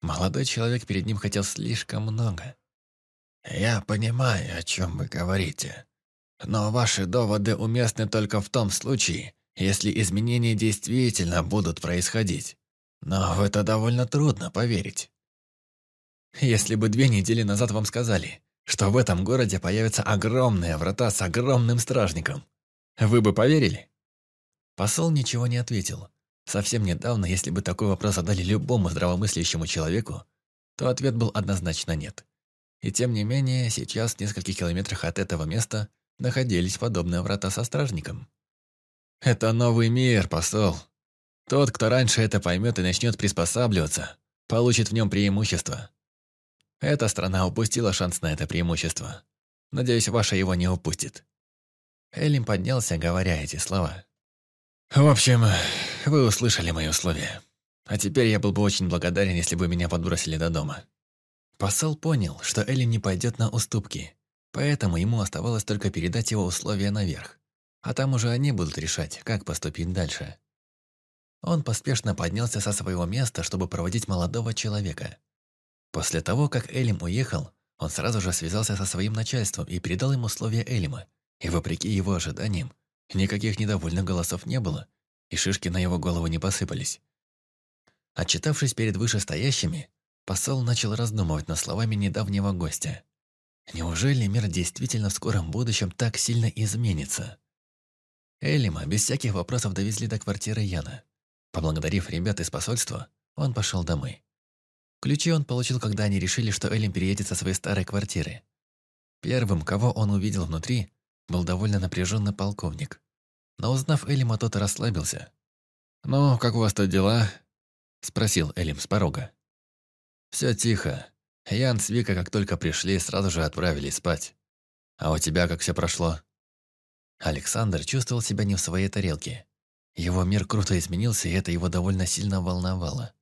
молодой человек перед ним хотел слишком много. «Я понимаю, о чем вы говорите», но ваши доводы уместны только в том случае, если изменения действительно будут происходить. Но в это довольно трудно поверить. Если бы две недели назад вам сказали, что в этом городе появятся огромные врата с огромным стражником, вы бы поверили? Посол ничего не ответил. Совсем недавно, если бы такой вопрос задали любому здравомыслящему человеку, то ответ был однозначно нет. И тем не менее, сейчас в нескольких километрах от этого места находились подобные врата со стражником. Это новый мир, посол. Тот, кто раньше это поймет и начнет приспосабливаться, получит в нем преимущество. Эта страна упустила шанс на это преимущество. Надеюсь, ваша его не упустит». Элим поднялся, говоря эти слова. «В общем, вы услышали мои условия. А теперь я был бы очень благодарен, если бы меня подбросили до дома». Посол понял, что Элим не пойдет на уступки, поэтому ему оставалось только передать его условия наверх. А там уже они будут решать, как поступить дальше. Он поспешно поднялся со своего места, чтобы проводить молодого человека. После того, как Элим уехал, он сразу же связался со своим начальством и передал им условия Элима. И вопреки его ожиданиям, никаких недовольных голосов не было, и шишки на его голову не посыпались. Отчитавшись перед вышестоящими, посол начал раздумывать над словами недавнего гостя. Неужели мир действительно в скором будущем так сильно изменится? Элима без всяких вопросов довезли до квартиры Яна. Поблагодарив ребят из посольства, он пошел домой. Ключи он получил, когда они решили, что Элим переедет со своей старой квартиры. Первым, кого он увидел внутри, был довольно напряженный полковник. Но узнав Элима, тот расслабился. «Ну, как у вас тут дела?» – спросил Элим с порога. «Все тихо. Ян с Вика, как только пришли, сразу же отправились спать. А у тебя как все прошло?» Александр чувствовал себя не в своей тарелке. Его мир круто изменился, и это его довольно сильно волновало.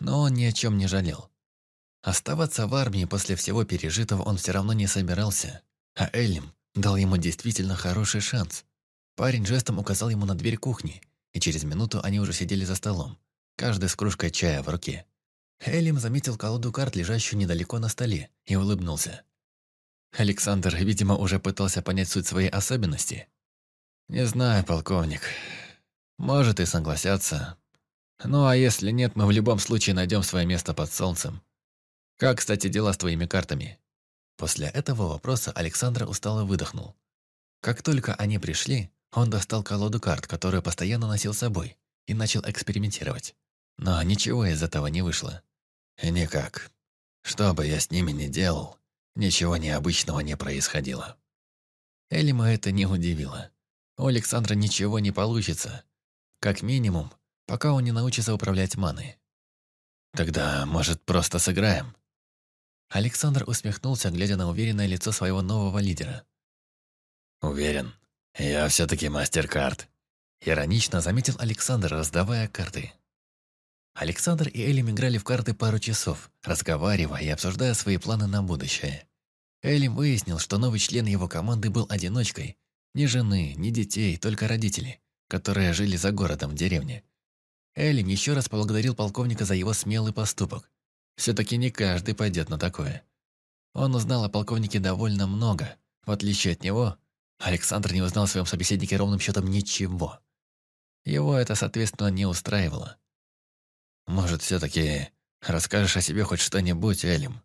Но он ни о чем не жалел. Оставаться в армии после всего пережитого он все равно не собирался. А Эллим дал ему действительно хороший шанс. Парень жестом указал ему на дверь кухни, и через минуту они уже сидели за столом, каждый с кружкой чая в руке. Эллим заметил колоду карт, лежащую недалеко на столе, и улыбнулся. Александр, видимо, уже пытался понять суть своей особенности. «Не знаю, полковник. Может и согласятся. Ну а если нет, мы в любом случае найдем свое место под солнцем. Как, кстати, дела с твоими картами?» После этого вопроса Александр устало выдохнул. Как только они пришли, он достал колоду карт, которую постоянно носил с собой, и начал экспериментировать. Но ничего из этого не вышло. Никак. Что бы я с ними ни делал, ничего необычного не происходило. Элима это не удивило. У Александра ничего не получится, как минимум, пока он не научится управлять маной. Тогда, может, просто сыграем? Александр усмехнулся, глядя на уверенное лицо своего нового лидера. «Уверен, я все-таки мастер карт», — иронично заметил Александр, раздавая карты. Александр и Элим играли в карты пару часов, разговаривая и обсуждая свои планы на будущее. Элим выяснил, что новый член его команды был одиночкой. Ни жены, ни детей, только родители которые жили за городом в деревне. Элим еще раз поблагодарил полковника за его смелый поступок. Все-таки не каждый пойдет на такое. Он узнал о полковнике довольно много. В отличие от него, Александр не узнал о своем собеседнике ровным счетом ничего. Его это, соответственно, не устраивало. «Может, все-таки расскажешь о себе хоть что-нибудь, Элим?»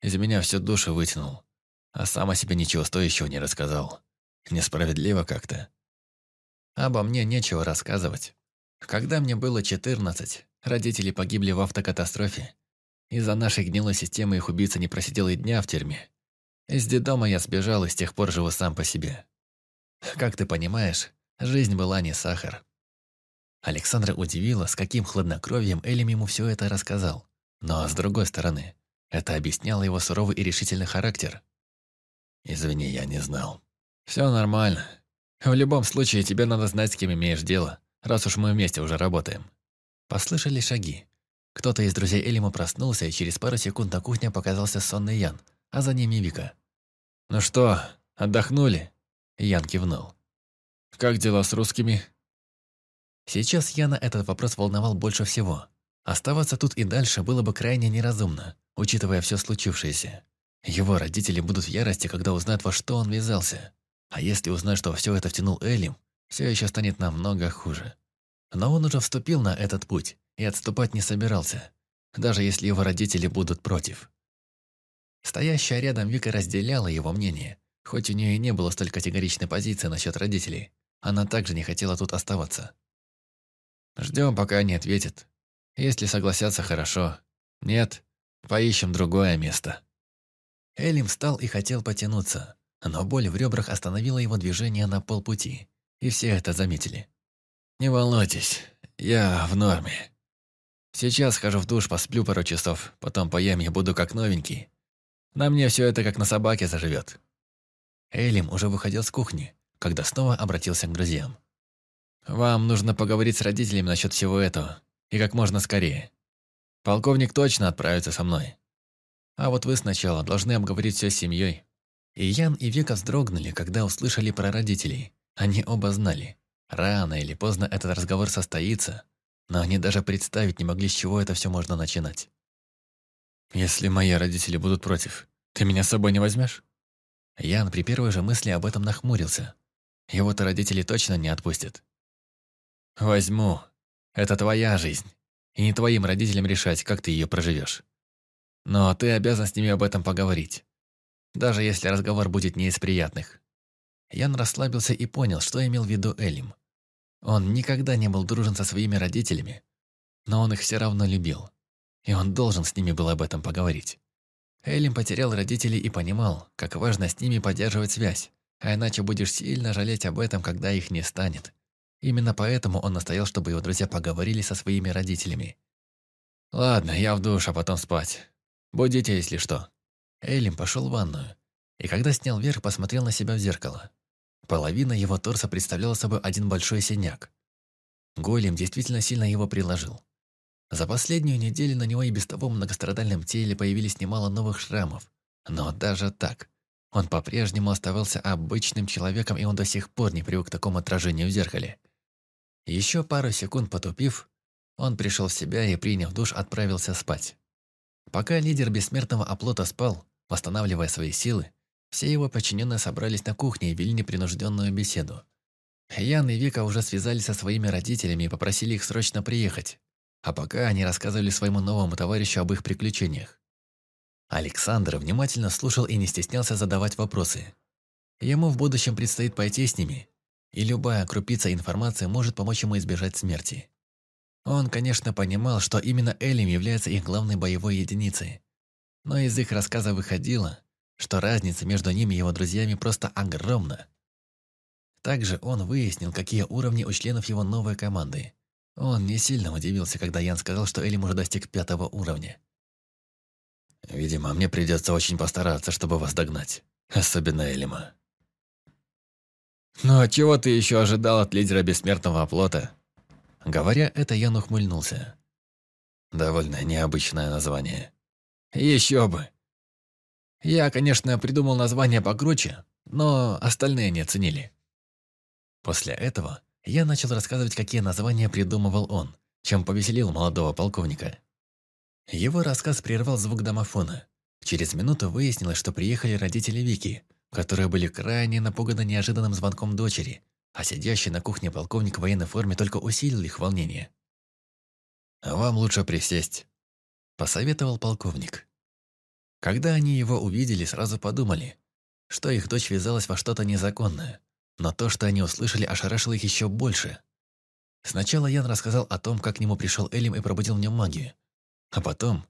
Из меня всю душу вытянул, а сам о себе ничего стоящего не рассказал. Несправедливо как-то. Обо мне нечего рассказывать. Когда мне было 14, родители погибли в автокатастрофе. Из-за нашей гнилой системы их убийца не просидел и дня в тюрьме. Из детдома я сбежал и с тех пор живу сам по себе. Как ты понимаешь, жизнь была не сахар. Александра удивила, с каким хладнокровием Элим ему все это рассказал. Но, с другой стороны, это объясняло его суровый и решительный характер. «Извини, я не знал». «Все нормально. В любом случае, тебе надо знать, с кем имеешь дело, раз уж мы вместе уже работаем». Послышались шаги. Кто-то из друзей Элима проснулся, и через пару секунд на кухне показался сонный Ян, а за ними Вика. «Ну что, отдохнули?» Ян кивнул. «Как дела с русскими?» Сейчас Яна этот вопрос волновал больше всего. Оставаться тут и дальше было бы крайне неразумно, учитывая все случившееся. Его родители будут в ярости, когда узнают, во что он ввязался. А если узнать, что все это втянул Элим, все еще станет намного хуже. Но он уже вступил на этот путь и отступать не собирался, даже если его родители будут против. Стоящая рядом Вика разделяла его мнение, хоть у нее и не было столь категоричной позиции насчет родителей. Она также не хотела тут оставаться. Ждем, пока они ответят. Если согласятся, хорошо. Нет, поищем другое место. Элим встал и хотел потянуться, но боль в ребрах остановила его движение на полпути, и все это заметили. «Не волнуйтесь, я в норме. Сейчас схожу в душ, посплю пару часов, потом поем и буду как новенький. На мне все это как на собаке заживет. Элим уже выходил с кухни, когда снова обратился к друзьям. «Вам нужно поговорить с родителями насчет всего этого, и как можно скорее. Полковник точно отправится со мной. А вот вы сначала должны обговорить все с семьей». И Ян и Вика вздрогнули, когда услышали про родителей. Они оба знали. Рано или поздно этот разговор состоится, но они даже представить не могли, с чего это все можно начинать. «Если мои родители будут против, ты меня с собой не возьмешь?» Ян при первой же мысли об этом нахмурился. Его-то родители точно не отпустят. «Возьму. Это твоя жизнь. И не твоим родителям решать, как ты ее проживешь. Но ты обязан с ними об этом поговорить. Даже если разговор будет не из приятных». Ян расслабился и понял, что имел в виду Элим. Он никогда не был дружен со своими родителями, но он их все равно любил, и он должен с ними был об этом поговорить. Элим потерял родителей и понимал, как важно с ними поддерживать связь, а иначе будешь сильно жалеть об этом, когда их не станет. Именно поэтому он настоял, чтобы его друзья поговорили со своими родителями. «Ладно, я в душ, а потом спать. Будите, если что». Элим пошел в ванную, и когда снял верх, посмотрел на себя в зеркало. Половина его торса представляла собой один большой синяк. Голем действительно сильно его приложил. За последнюю неделю на него и без того многострадальном теле появились немало новых шрамов. Но даже так, он по-прежнему оставался обычным человеком, и он до сих пор не привык к такому отражению в зеркале. Еще пару секунд потупив, он пришел в себя и, приняв душ, отправился спать. Пока лидер бессмертного оплота спал, восстанавливая свои силы, все его подчиненные собрались на кухне и вели непринужденную беседу. Ян и Вика уже связались со своими родителями и попросили их срочно приехать. А пока они рассказывали своему новому товарищу об их приключениях. Александр внимательно слушал и не стеснялся задавать вопросы. Ему в будущем предстоит пойти с ними, и любая крупица информации может помочь ему избежать смерти. Он, конечно, понимал, что именно Элим является их главной боевой единицей, но из их рассказа выходило, что разница между ними и его друзьями просто огромна. Также он выяснил, какие уровни у членов его новой команды. Он не сильно удивился, когда Ян сказал, что Элим уже достиг пятого уровня. «Видимо, мне придется очень постараться, чтобы вас догнать. Особенно Элима». «Ну а чего ты еще ожидал от лидера бессмертного оплота?» Говоря это, Ян ухмыльнулся. «Довольно необычное название». «Еще бы! Я, конечно, придумал название покруче, но остальные не оценили. После этого я начал рассказывать, какие названия придумывал он, чем повеселил молодого полковника. Его рассказ прервал звук домофона. Через минуту выяснилось, что приехали родители Вики, которые были крайне напуганы неожиданным звонком дочери, а сидящий на кухне полковник в военной форме только усилил их волнение. «Вам лучше присесть», – посоветовал полковник. Когда они его увидели, сразу подумали, что их дочь ввязалась во что-то незаконное. Но то, что они услышали, ошарашило их еще больше. Сначала Ян рассказал о том, как к нему пришел Элим и пробудил в нем магию. А потом,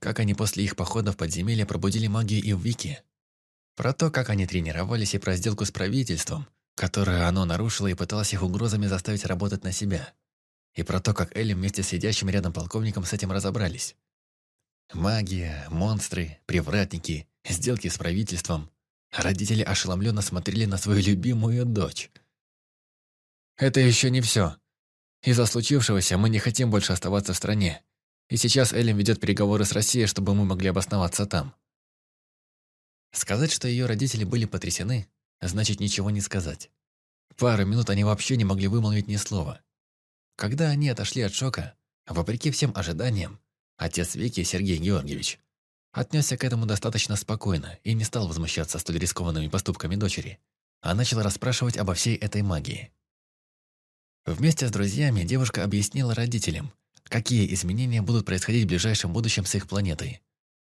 как они после их похода в подземелье пробудили магию и в Вики. Про то, как они тренировались и про сделку с правительством, которую оно нарушило и пыталось их угрозами заставить работать на себя. И про то, как Элим вместе с сидящим рядом полковником с этим разобрались. Магия, монстры, привратники, сделки с правительством. Родители ошеломленно смотрели на свою любимую дочь. «Это еще не все. Из-за случившегося мы не хотим больше оставаться в стране. И сейчас Эллен ведет переговоры с Россией, чтобы мы могли обосноваться там». Сказать, что ее родители были потрясены, значит ничего не сказать. Пару минут они вообще не могли вымолвить ни слова. Когда они отошли от шока, вопреки всем ожиданиям, Отец Вики, Сергей Георгиевич, отнесся к этому достаточно спокойно и не стал возмущаться столь рискованными поступками дочери, а начал расспрашивать обо всей этой магии. Вместе с друзьями девушка объяснила родителям, какие изменения будут происходить в ближайшем будущем с их планетой.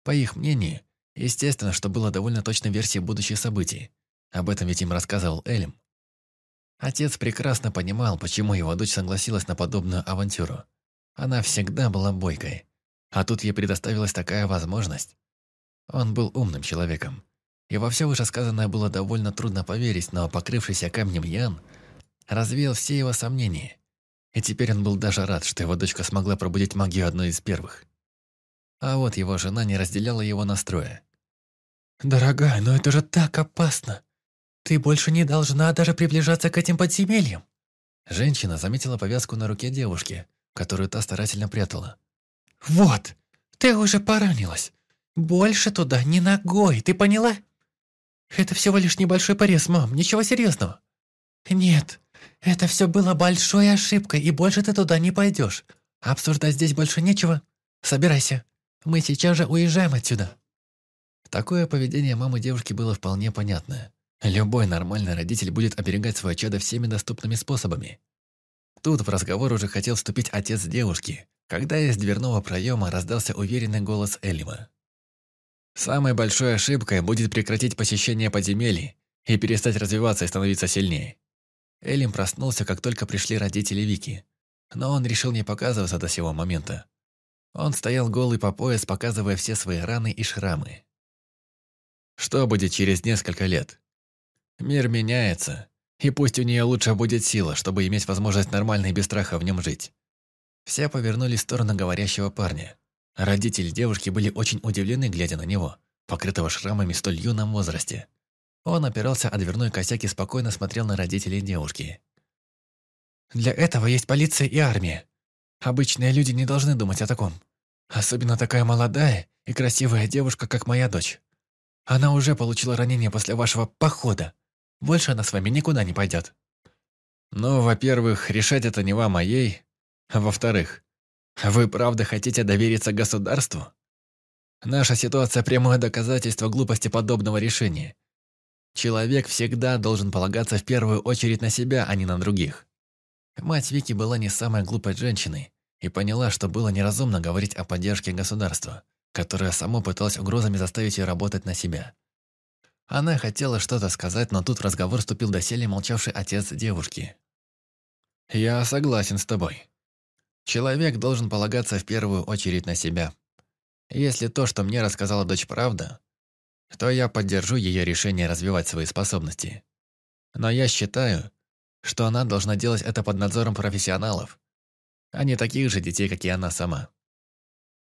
По их мнению, естественно, что было довольно точной версией будущих событий. Об этом ведь им рассказывал Элем. Отец прекрасно понимал, почему его дочь согласилась на подобную авантюру. Она всегда была бойкой, а тут ей предоставилась такая возможность. Он был умным человеком. И во все вышесказанное было довольно трудно поверить, но покрывшийся камнем Ян развеял все его сомнения. И теперь он был даже рад, что его дочка смогла пробудить магию одной из первых. А вот его жена не разделяла его настроя. «Дорогая, но это же так опасно! Ты больше не должна даже приближаться к этим подземельям!» Женщина заметила повязку на руке девушки, которую та старательно прятала. «Вот, ты уже поранилась. Больше туда не ногой, ты поняла? Это всего лишь небольшой порез, мам, ничего серьезного». «Нет, это все было большой ошибкой, и больше ты туда не пойдешь. Обсуждать здесь больше нечего. Собирайся, мы сейчас же уезжаем отсюда». Такое поведение мамы девушки было вполне понятное. Любой нормальный родитель будет оберегать свое чадо всеми доступными способами. Тут в разговор уже хотел вступить отец девушки, когда из дверного проема раздался уверенный голос Элима. «Самой большой ошибкой будет прекратить посещение подземелий и перестать развиваться и становиться сильнее». Элим проснулся, как только пришли родители Вики, но он решил не показываться до сего момента. Он стоял голый по пояс, показывая все свои раны и шрамы. Что будет через несколько лет? Мир меняется, и пусть у нее лучше будет сила, чтобы иметь возможность нормально и без страха в нем жить. Все повернулись в сторону говорящего парня. Родители девушки были очень удивлены, глядя на него, покрытого шрамами в столь юном возрасте. Он опирался о дверной косяк и спокойно смотрел на родителей девушки. «Для этого есть полиция и армия. Обычные люди не должны думать о таком. Особенно такая молодая и красивая девушка, как моя дочь. Она уже получила ранение после вашего похода. Больше она с вами никуда не пойдет». «Ну, во-первых, решать это не вам, а ей. А во-вторых, вы правда хотите довериться государству? Наша ситуация – прямое доказательство глупости подобного решения. Человек всегда должен полагаться в первую очередь на себя, а не на других. Мать Вики была не самой глупой женщиной и поняла, что было неразумно говорить о поддержке государства, которое само пыталось угрозами заставить ее работать на себя. Она хотела что-то сказать, но тут в разговор вступил доселе молчавший отец девушки. «Я согласен с тобой. Человек должен полагаться в первую очередь на себя. Если то, что мне рассказала дочь, правда, то я поддержу ее решение развивать свои способности. Но я считаю, что она должна делать это под надзором профессионалов, а не таких же детей, как и она сама.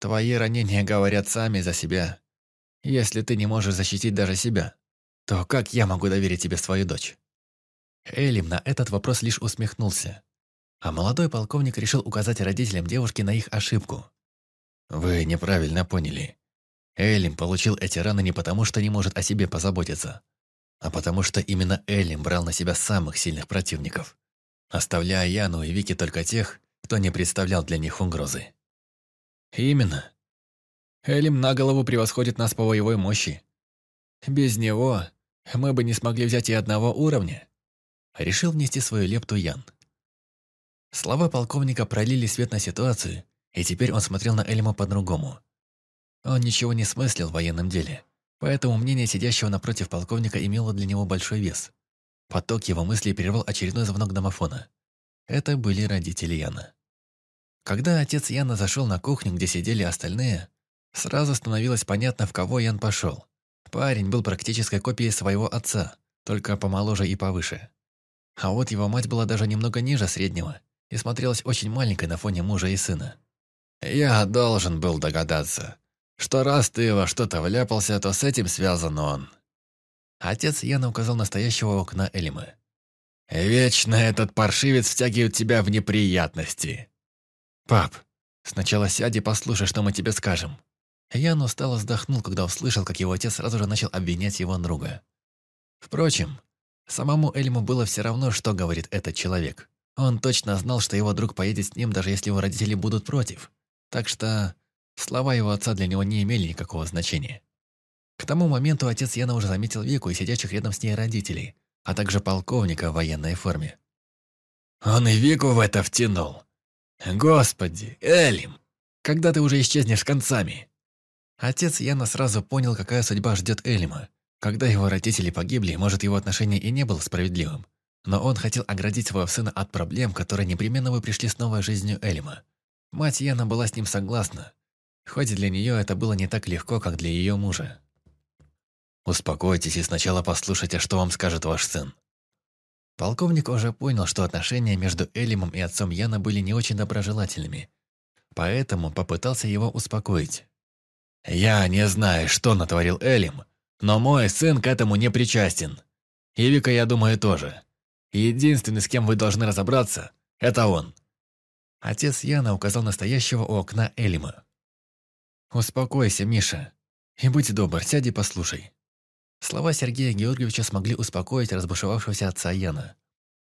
Твои ранения говорят сами за себя. Если ты не можешь защитить даже себя, то как я могу доверить тебе свою дочь?» Элим на этот вопрос лишь усмехнулся. А молодой полковник решил указать родителям девушки на их ошибку. «Вы неправильно поняли. Элим получил эти раны не потому, что не может о себе позаботиться, а потому что именно Элим брал на себя самых сильных противников, оставляя Яну и Вики только тех, кто не представлял для них угрозы. Именно. Элим на голову превосходит нас по боевой мощи, без него мы бы не смогли взять и одного уровня. Решил внести свою лепту Ян. Слова полковника пролили свет на ситуацию, и теперь он смотрел на Эльма по-другому. Он ничего не смыслил в военном деле, поэтому мнение сидящего напротив полковника имело для него большой вес. Поток его мыслей прервал очередной звонок домофона. Это были родители Яна. Когда отец Яна зашел на кухню, где сидели остальные, сразу становилось понятно, в кого Ян пошел. Парень был практической копией своего отца, только помоложе и повыше. А вот его мать была даже немного ниже среднего и смотрелась очень маленькой на фоне мужа и сына. «Я должен был догадаться, что раз ты во что-то вляпался, то с этим связан он». Отец Яна указал настоящего окна Элимы. «Вечно этот паршивец втягивает тебя в неприятности». «Пап, сначала сядь и послушай, что мы тебе скажем», Ян устало вздохнул, когда услышал, как его отец сразу же начал обвинять его друга. Впрочем, самому Эльму было все равно, что говорит этот человек. Он точно знал, что его друг поедет с ним, даже если его родители будут против. Так что слова его отца для него не имели никакого значения. К тому моменту отец Яна уже заметил Вику и сидящих рядом с ней родителей, а также полковника в военной форме. «Он и Вику в это втянул. Господи, Элим, когда ты уже исчезнешь концами?» Отец Яна сразу понял, какая судьба ждет Элима. Когда его родители погибли, может, его отношение и не было справедливым. Но он хотел оградить своего сына от проблем, которые непременно бы пришли с новой жизнью Элима. Мать Яна была с ним согласна. Хоть для нее это было не так легко, как для ее мужа. «Успокойтесь и сначала послушайте, что вам скажет ваш сын». Полковник уже понял, что отношения между Элимом и отцом Яна были не очень доброжелательными. Поэтому попытался его успокоить. «Я не знаю, что натворил Элим, Но мой сын к этому не причастен. И Вика, я думаю, тоже. Единственный, с кем вы должны разобраться, это он». Отец Яна указал настоящего у окна Элима. «Успокойся, Миша. И будь добр, сядь и послушай». Слова Сергея Георгиевича смогли успокоить разбушевавшегося отца Яна.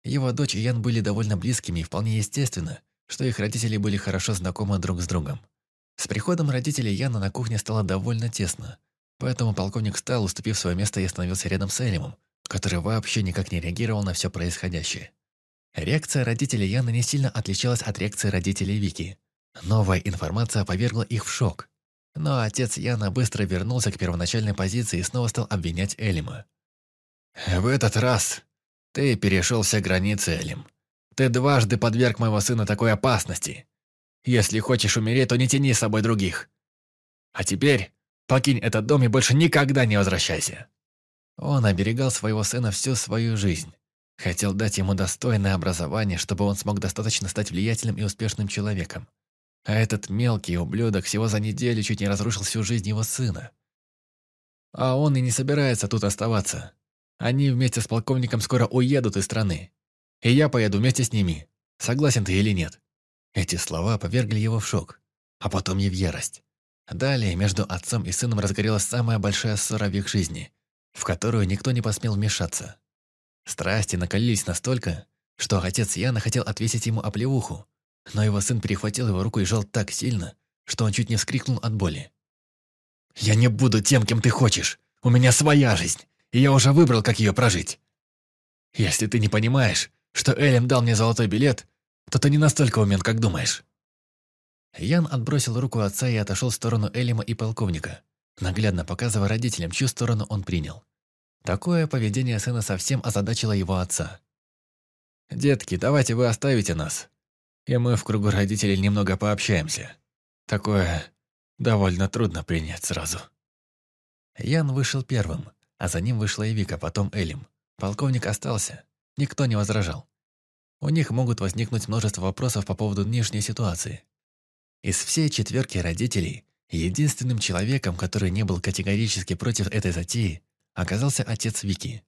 Его дочь и Ян были довольно близкими и вполне естественно, что их родители были хорошо знакомы друг с другом. С приходом родителей Яна на кухне стало довольно тесно, поэтому полковник встал, уступив свое место и остановился рядом с Элимом, который вообще никак не реагировал на все происходящее. Реакция родителей Яны не сильно отличалась от реакции родителей Вики. Новая информация повергла их в шок. Но отец Яна быстро вернулся к первоначальной позиции и снова стал обвинять Элима. «В этот раз ты перешел все границы, Элим. Ты дважды подверг моего сына такой опасности. Если хочешь умереть, то не тяни с собой других. А теперь покинь этот дом и больше никогда не возвращайся». Он оберегал своего сына всю свою жизнь. Хотел дать ему достойное образование, чтобы он смог достаточно стать влиятельным и успешным человеком. А этот мелкий ублюдок всего за неделю чуть не разрушил всю жизнь его сына. А он и не собирается тут оставаться. Они вместе с полковником скоро уедут из страны. И я поеду вместе с ними. Согласен ты или нет?» Эти слова повергли его в шок, а потом и в ярость. Далее между отцом и сыном разгорелась самая большая ссора в их жизни, в которую никто не посмел вмешаться. Страсти накалились настолько, что отец Яна хотел отвесить ему оплеуху, но его сын перехватил его руку и жал так сильно, что он чуть не вскрикнул от боли. «Я не буду тем, кем ты хочешь. У меня своя жизнь, и я уже выбрал, как ее прожить. Если ты не понимаешь, что Элем дал мне золотой билет, то ты не настолько умен, как думаешь». Ян отбросил руку отца и отошел в сторону Элима и полковника, наглядно показывая родителям, чью сторону он принял. Такое поведение сына совсем озадачило его отца. «Детки, давайте вы оставите нас, и мы в кругу родителей немного пообщаемся. Такое довольно трудно принять сразу». Ян вышел первым, а за ним вышла и Вика, потом Элим. Полковник остался, никто не возражал. У них могут возникнуть множество вопросов по поводу нынешней ситуации. Из всей четверки родителей, единственным человеком, который не был категорически против этой затеи, оказался отец Вики.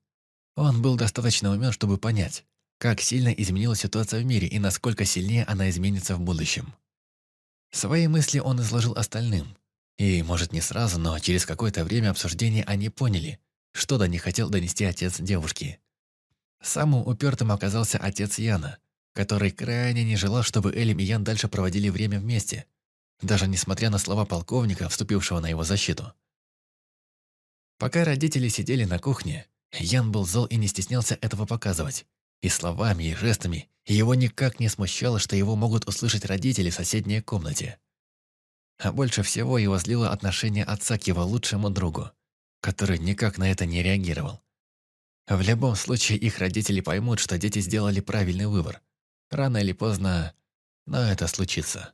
Он был достаточно умен, чтобы понять, как сильно изменилась ситуация в мире и насколько сильнее она изменится в будущем. Свои мысли он изложил остальным. И, может, не сразу, но через какое-то время обсуждения они поняли, что до них хотел донести отец девушки. Самым упертым оказался отец Яна, который крайне не желал, чтобы Элим и Ян дальше проводили время вместе, даже несмотря на слова полковника, вступившего на его защиту. Пока родители сидели на кухне, Ян был зол и не стеснялся этого показывать. И словами, и жестами его никак не смущало, что его могут услышать родители в соседней комнате. А больше всего его злило отношение отца к его лучшему другу, который никак на это не реагировал. В любом случае их родители поймут, что дети сделали правильный выбор. Рано или поздно, но это случится.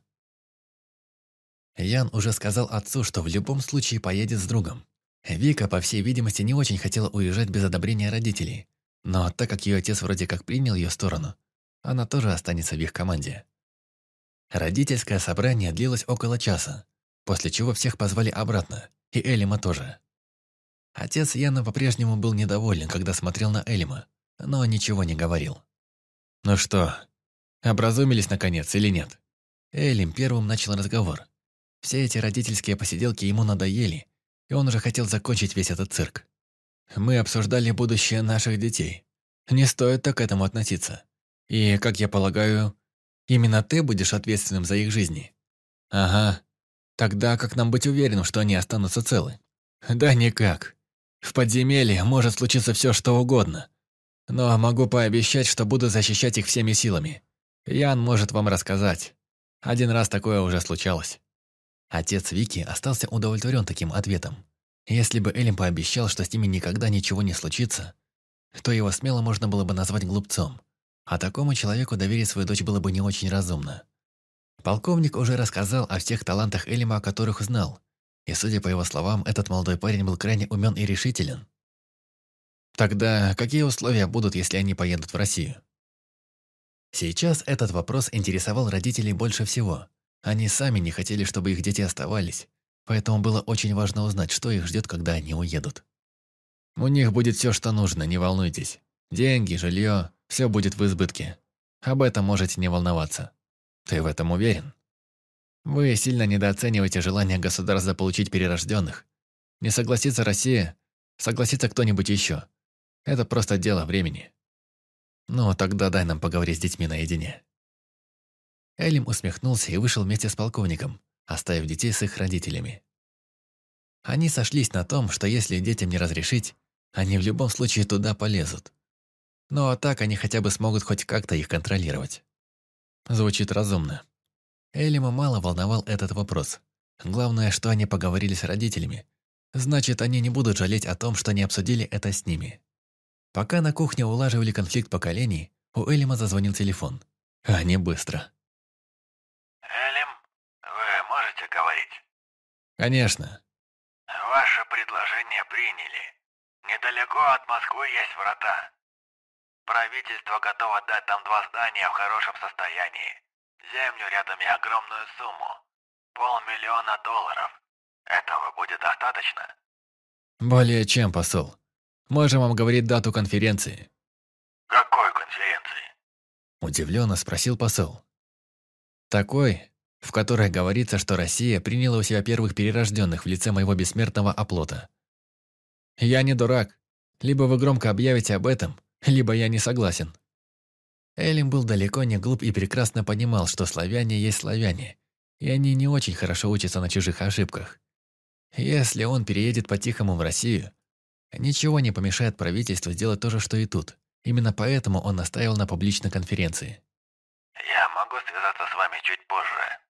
Ян уже сказал отцу, что в любом случае поедет с другом. Вика, по всей видимости, не очень хотела уезжать без одобрения родителей. Но так как ее отец вроде как принял ее сторону, она тоже останется в их команде. Родительское собрание длилось около часа, после чего всех позвали обратно, и Элима тоже. Отец Яна по-прежнему был недоволен, когда смотрел на Элима, но ничего не говорил. «Ну что, образумились наконец или нет?» Элим первым начал разговор. Все эти родительские посиделки ему надоели, и он уже хотел закончить весь этот цирк. «Мы обсуждали будущее наших детей. Не стоит так к этому относиться. И, как я полагаю, именно ты будешь ответственным за их жизни». «Ага. Тогда как нам быть уверенным, что они останутся целы?» «Да никак. В подземелье может случиться все, что угодно. Но могу пообещать, что буду защищать их всеми силами. Ян может вам рассказать. Один раз такое уже случалось». Отец Вики остался удовлетворен таким ответом. Если бы Элим пообещал, что с ними никогда ничего не случится, то его смело можно было бы назвать глупцом. А такому человеку доверить свою дочь было бы не очень разумно. Полковник уже рассказал о всех талантах Элима, о которых знал, и, судя по его словам, этот молодой парень был крайне умен и решителен. Тогда какие условия будут, если они поедут в Россию? Сейчас этот вопрос интересовал родителей больше всего. Они сами не хотели, чтобы их дети оставались, поэтому было очень важно узнать, что их ждет, когда они уедут. У них будет все, что нужно, не волнуйтесь. Деньги, жилье, все будет в избытке. Об этом можете не волноваться. Ты в этом уверен? Вы сильно недооцениваете желание государства получить перерожденных. Не согласится Россия, согласится кто-нибудь еще. Это просто дело времени. Ну, тогда дай нам поговорить с детьми наедине. Элим усмехнулся и вышел вместе с полковником, оставив детей с их родителями. Они сошлись на том, что если детям не разрешить, они в любом случае туда полезут. Ну а так они хотя бы смогут хоть как-то их контролировать. Звучит разумно. Элима мало волновал этот вопрос. Главное, что они поговорили с родителями. Значит, они не будут жалеть о том, что не обсудили это с ними. Пока на кухне улаживали конфликт поколений, у Элима зазвонил телефон. Они быстро. «Элим, вы можете говорить?» «Конечно». «Ваше предложение приняли. Недалеко от Москвы есть врата. Правительство готово дать там два здания в хорошем состоянии. Землю рядом и огромную сумму. Полмиллиона долларов. Этого будет достаточно?» «Более чем, посол. Можем вам говорить дату конференции». «Какой конференции?» Удивленно спросил посол. «Такой, в которой говорится, что Россия приняла у себя первых перерожденных в лице моего бессмертного оплота. Я не дурак. Либо вы громко объявите об этом, либо я не согласен». Элим был далеко не глуп и прекрасно понимал, что славяне есть славяне, и они не очень хорошо учатся на чужих ошибках. Если он переедет по-тихому в Россию, ничего не помешает правительству сделать то же, что и тут. Именно поэтому он настаивал на публичной конференции. «Я могу связаться с вами чуть позже».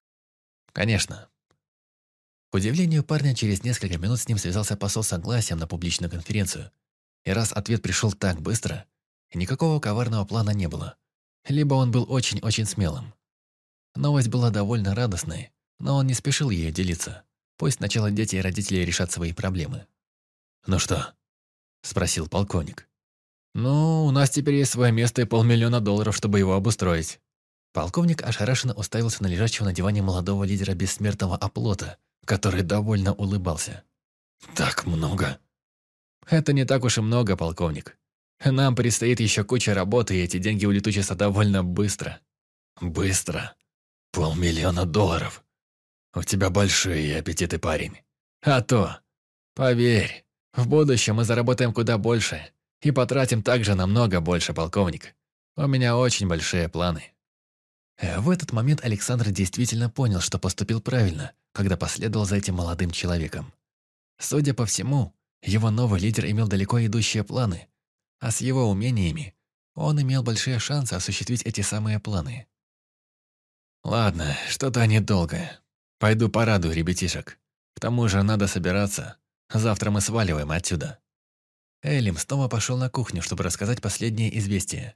«Конечно». К удивлению парня, через несколько минут с ним связался посол с согласием на публичную конференцию. И раз ответ пришел так быстро, никакого коварного плана не было. Либо он был очень-очень смелым. Новость была довольно радостной, но он не спешил ею делиться. Пусть сначала дети и родители решат свои проблемы. «Ну что?» – спросил полковник. «Ну, у нас теперь есть свое место и полмиллиона долларов, чтобы его обустроить». Полковник ошарашенно уставился на лежащего на диване молодого лидера бессмертного оплота, который довольно улыбался. «Так много». «Это не так уж и много, полковник. Нам предстоит еще куча работы, и эти деньги улетучатся довольно быстро». «Быстро? Полмиллиона долларов? У тебя большие аппетиты, парень. А то, поверь, в будущем мы заработаем куда больше и потратим также намного больше, полковник. У меня очень большие планы». Э, в этот момент Александр действительно понял, что поступил правильно, когда последовал за этим молодым человеком. Судя по всему, его новый лидер имел далеко идущие планы, а с его умениями он имел большие шансы осуществить эти самые планы. «Ладно, что-то недолго. Пойду порадую ребятишек. К тому же надо собираться. Завтра мы сваливаем отсюда». Элим снова пошел на кухню, чтобы рассказать последнее известие.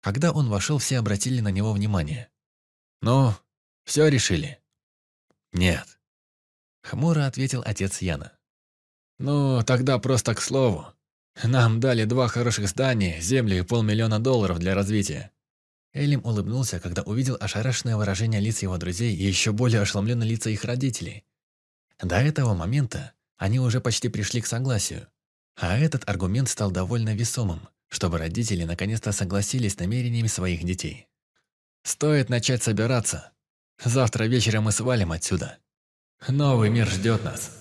Когда он вошел, все обратили на него внимание. «Ну, все решили?» «Нет», — хмуро ответил отец Яна. «Ну, тогда просто к слову. Нам дали два хороших здания, землю и полмиллиона долларов для развития». Элим улыбнулся, когда увидел ошарашенное выражение лиц его друзей и еще более ошеломленные лица их родителей. До этого момента они уже почти пришли к согласию, а этот аргумент стал довольно весомым, чтобы родители наконец-то согласились с намерениями своих детей. «Стоит начать собираться. Завтра вечером мы свалим отсюда. Новый мир ждет нас».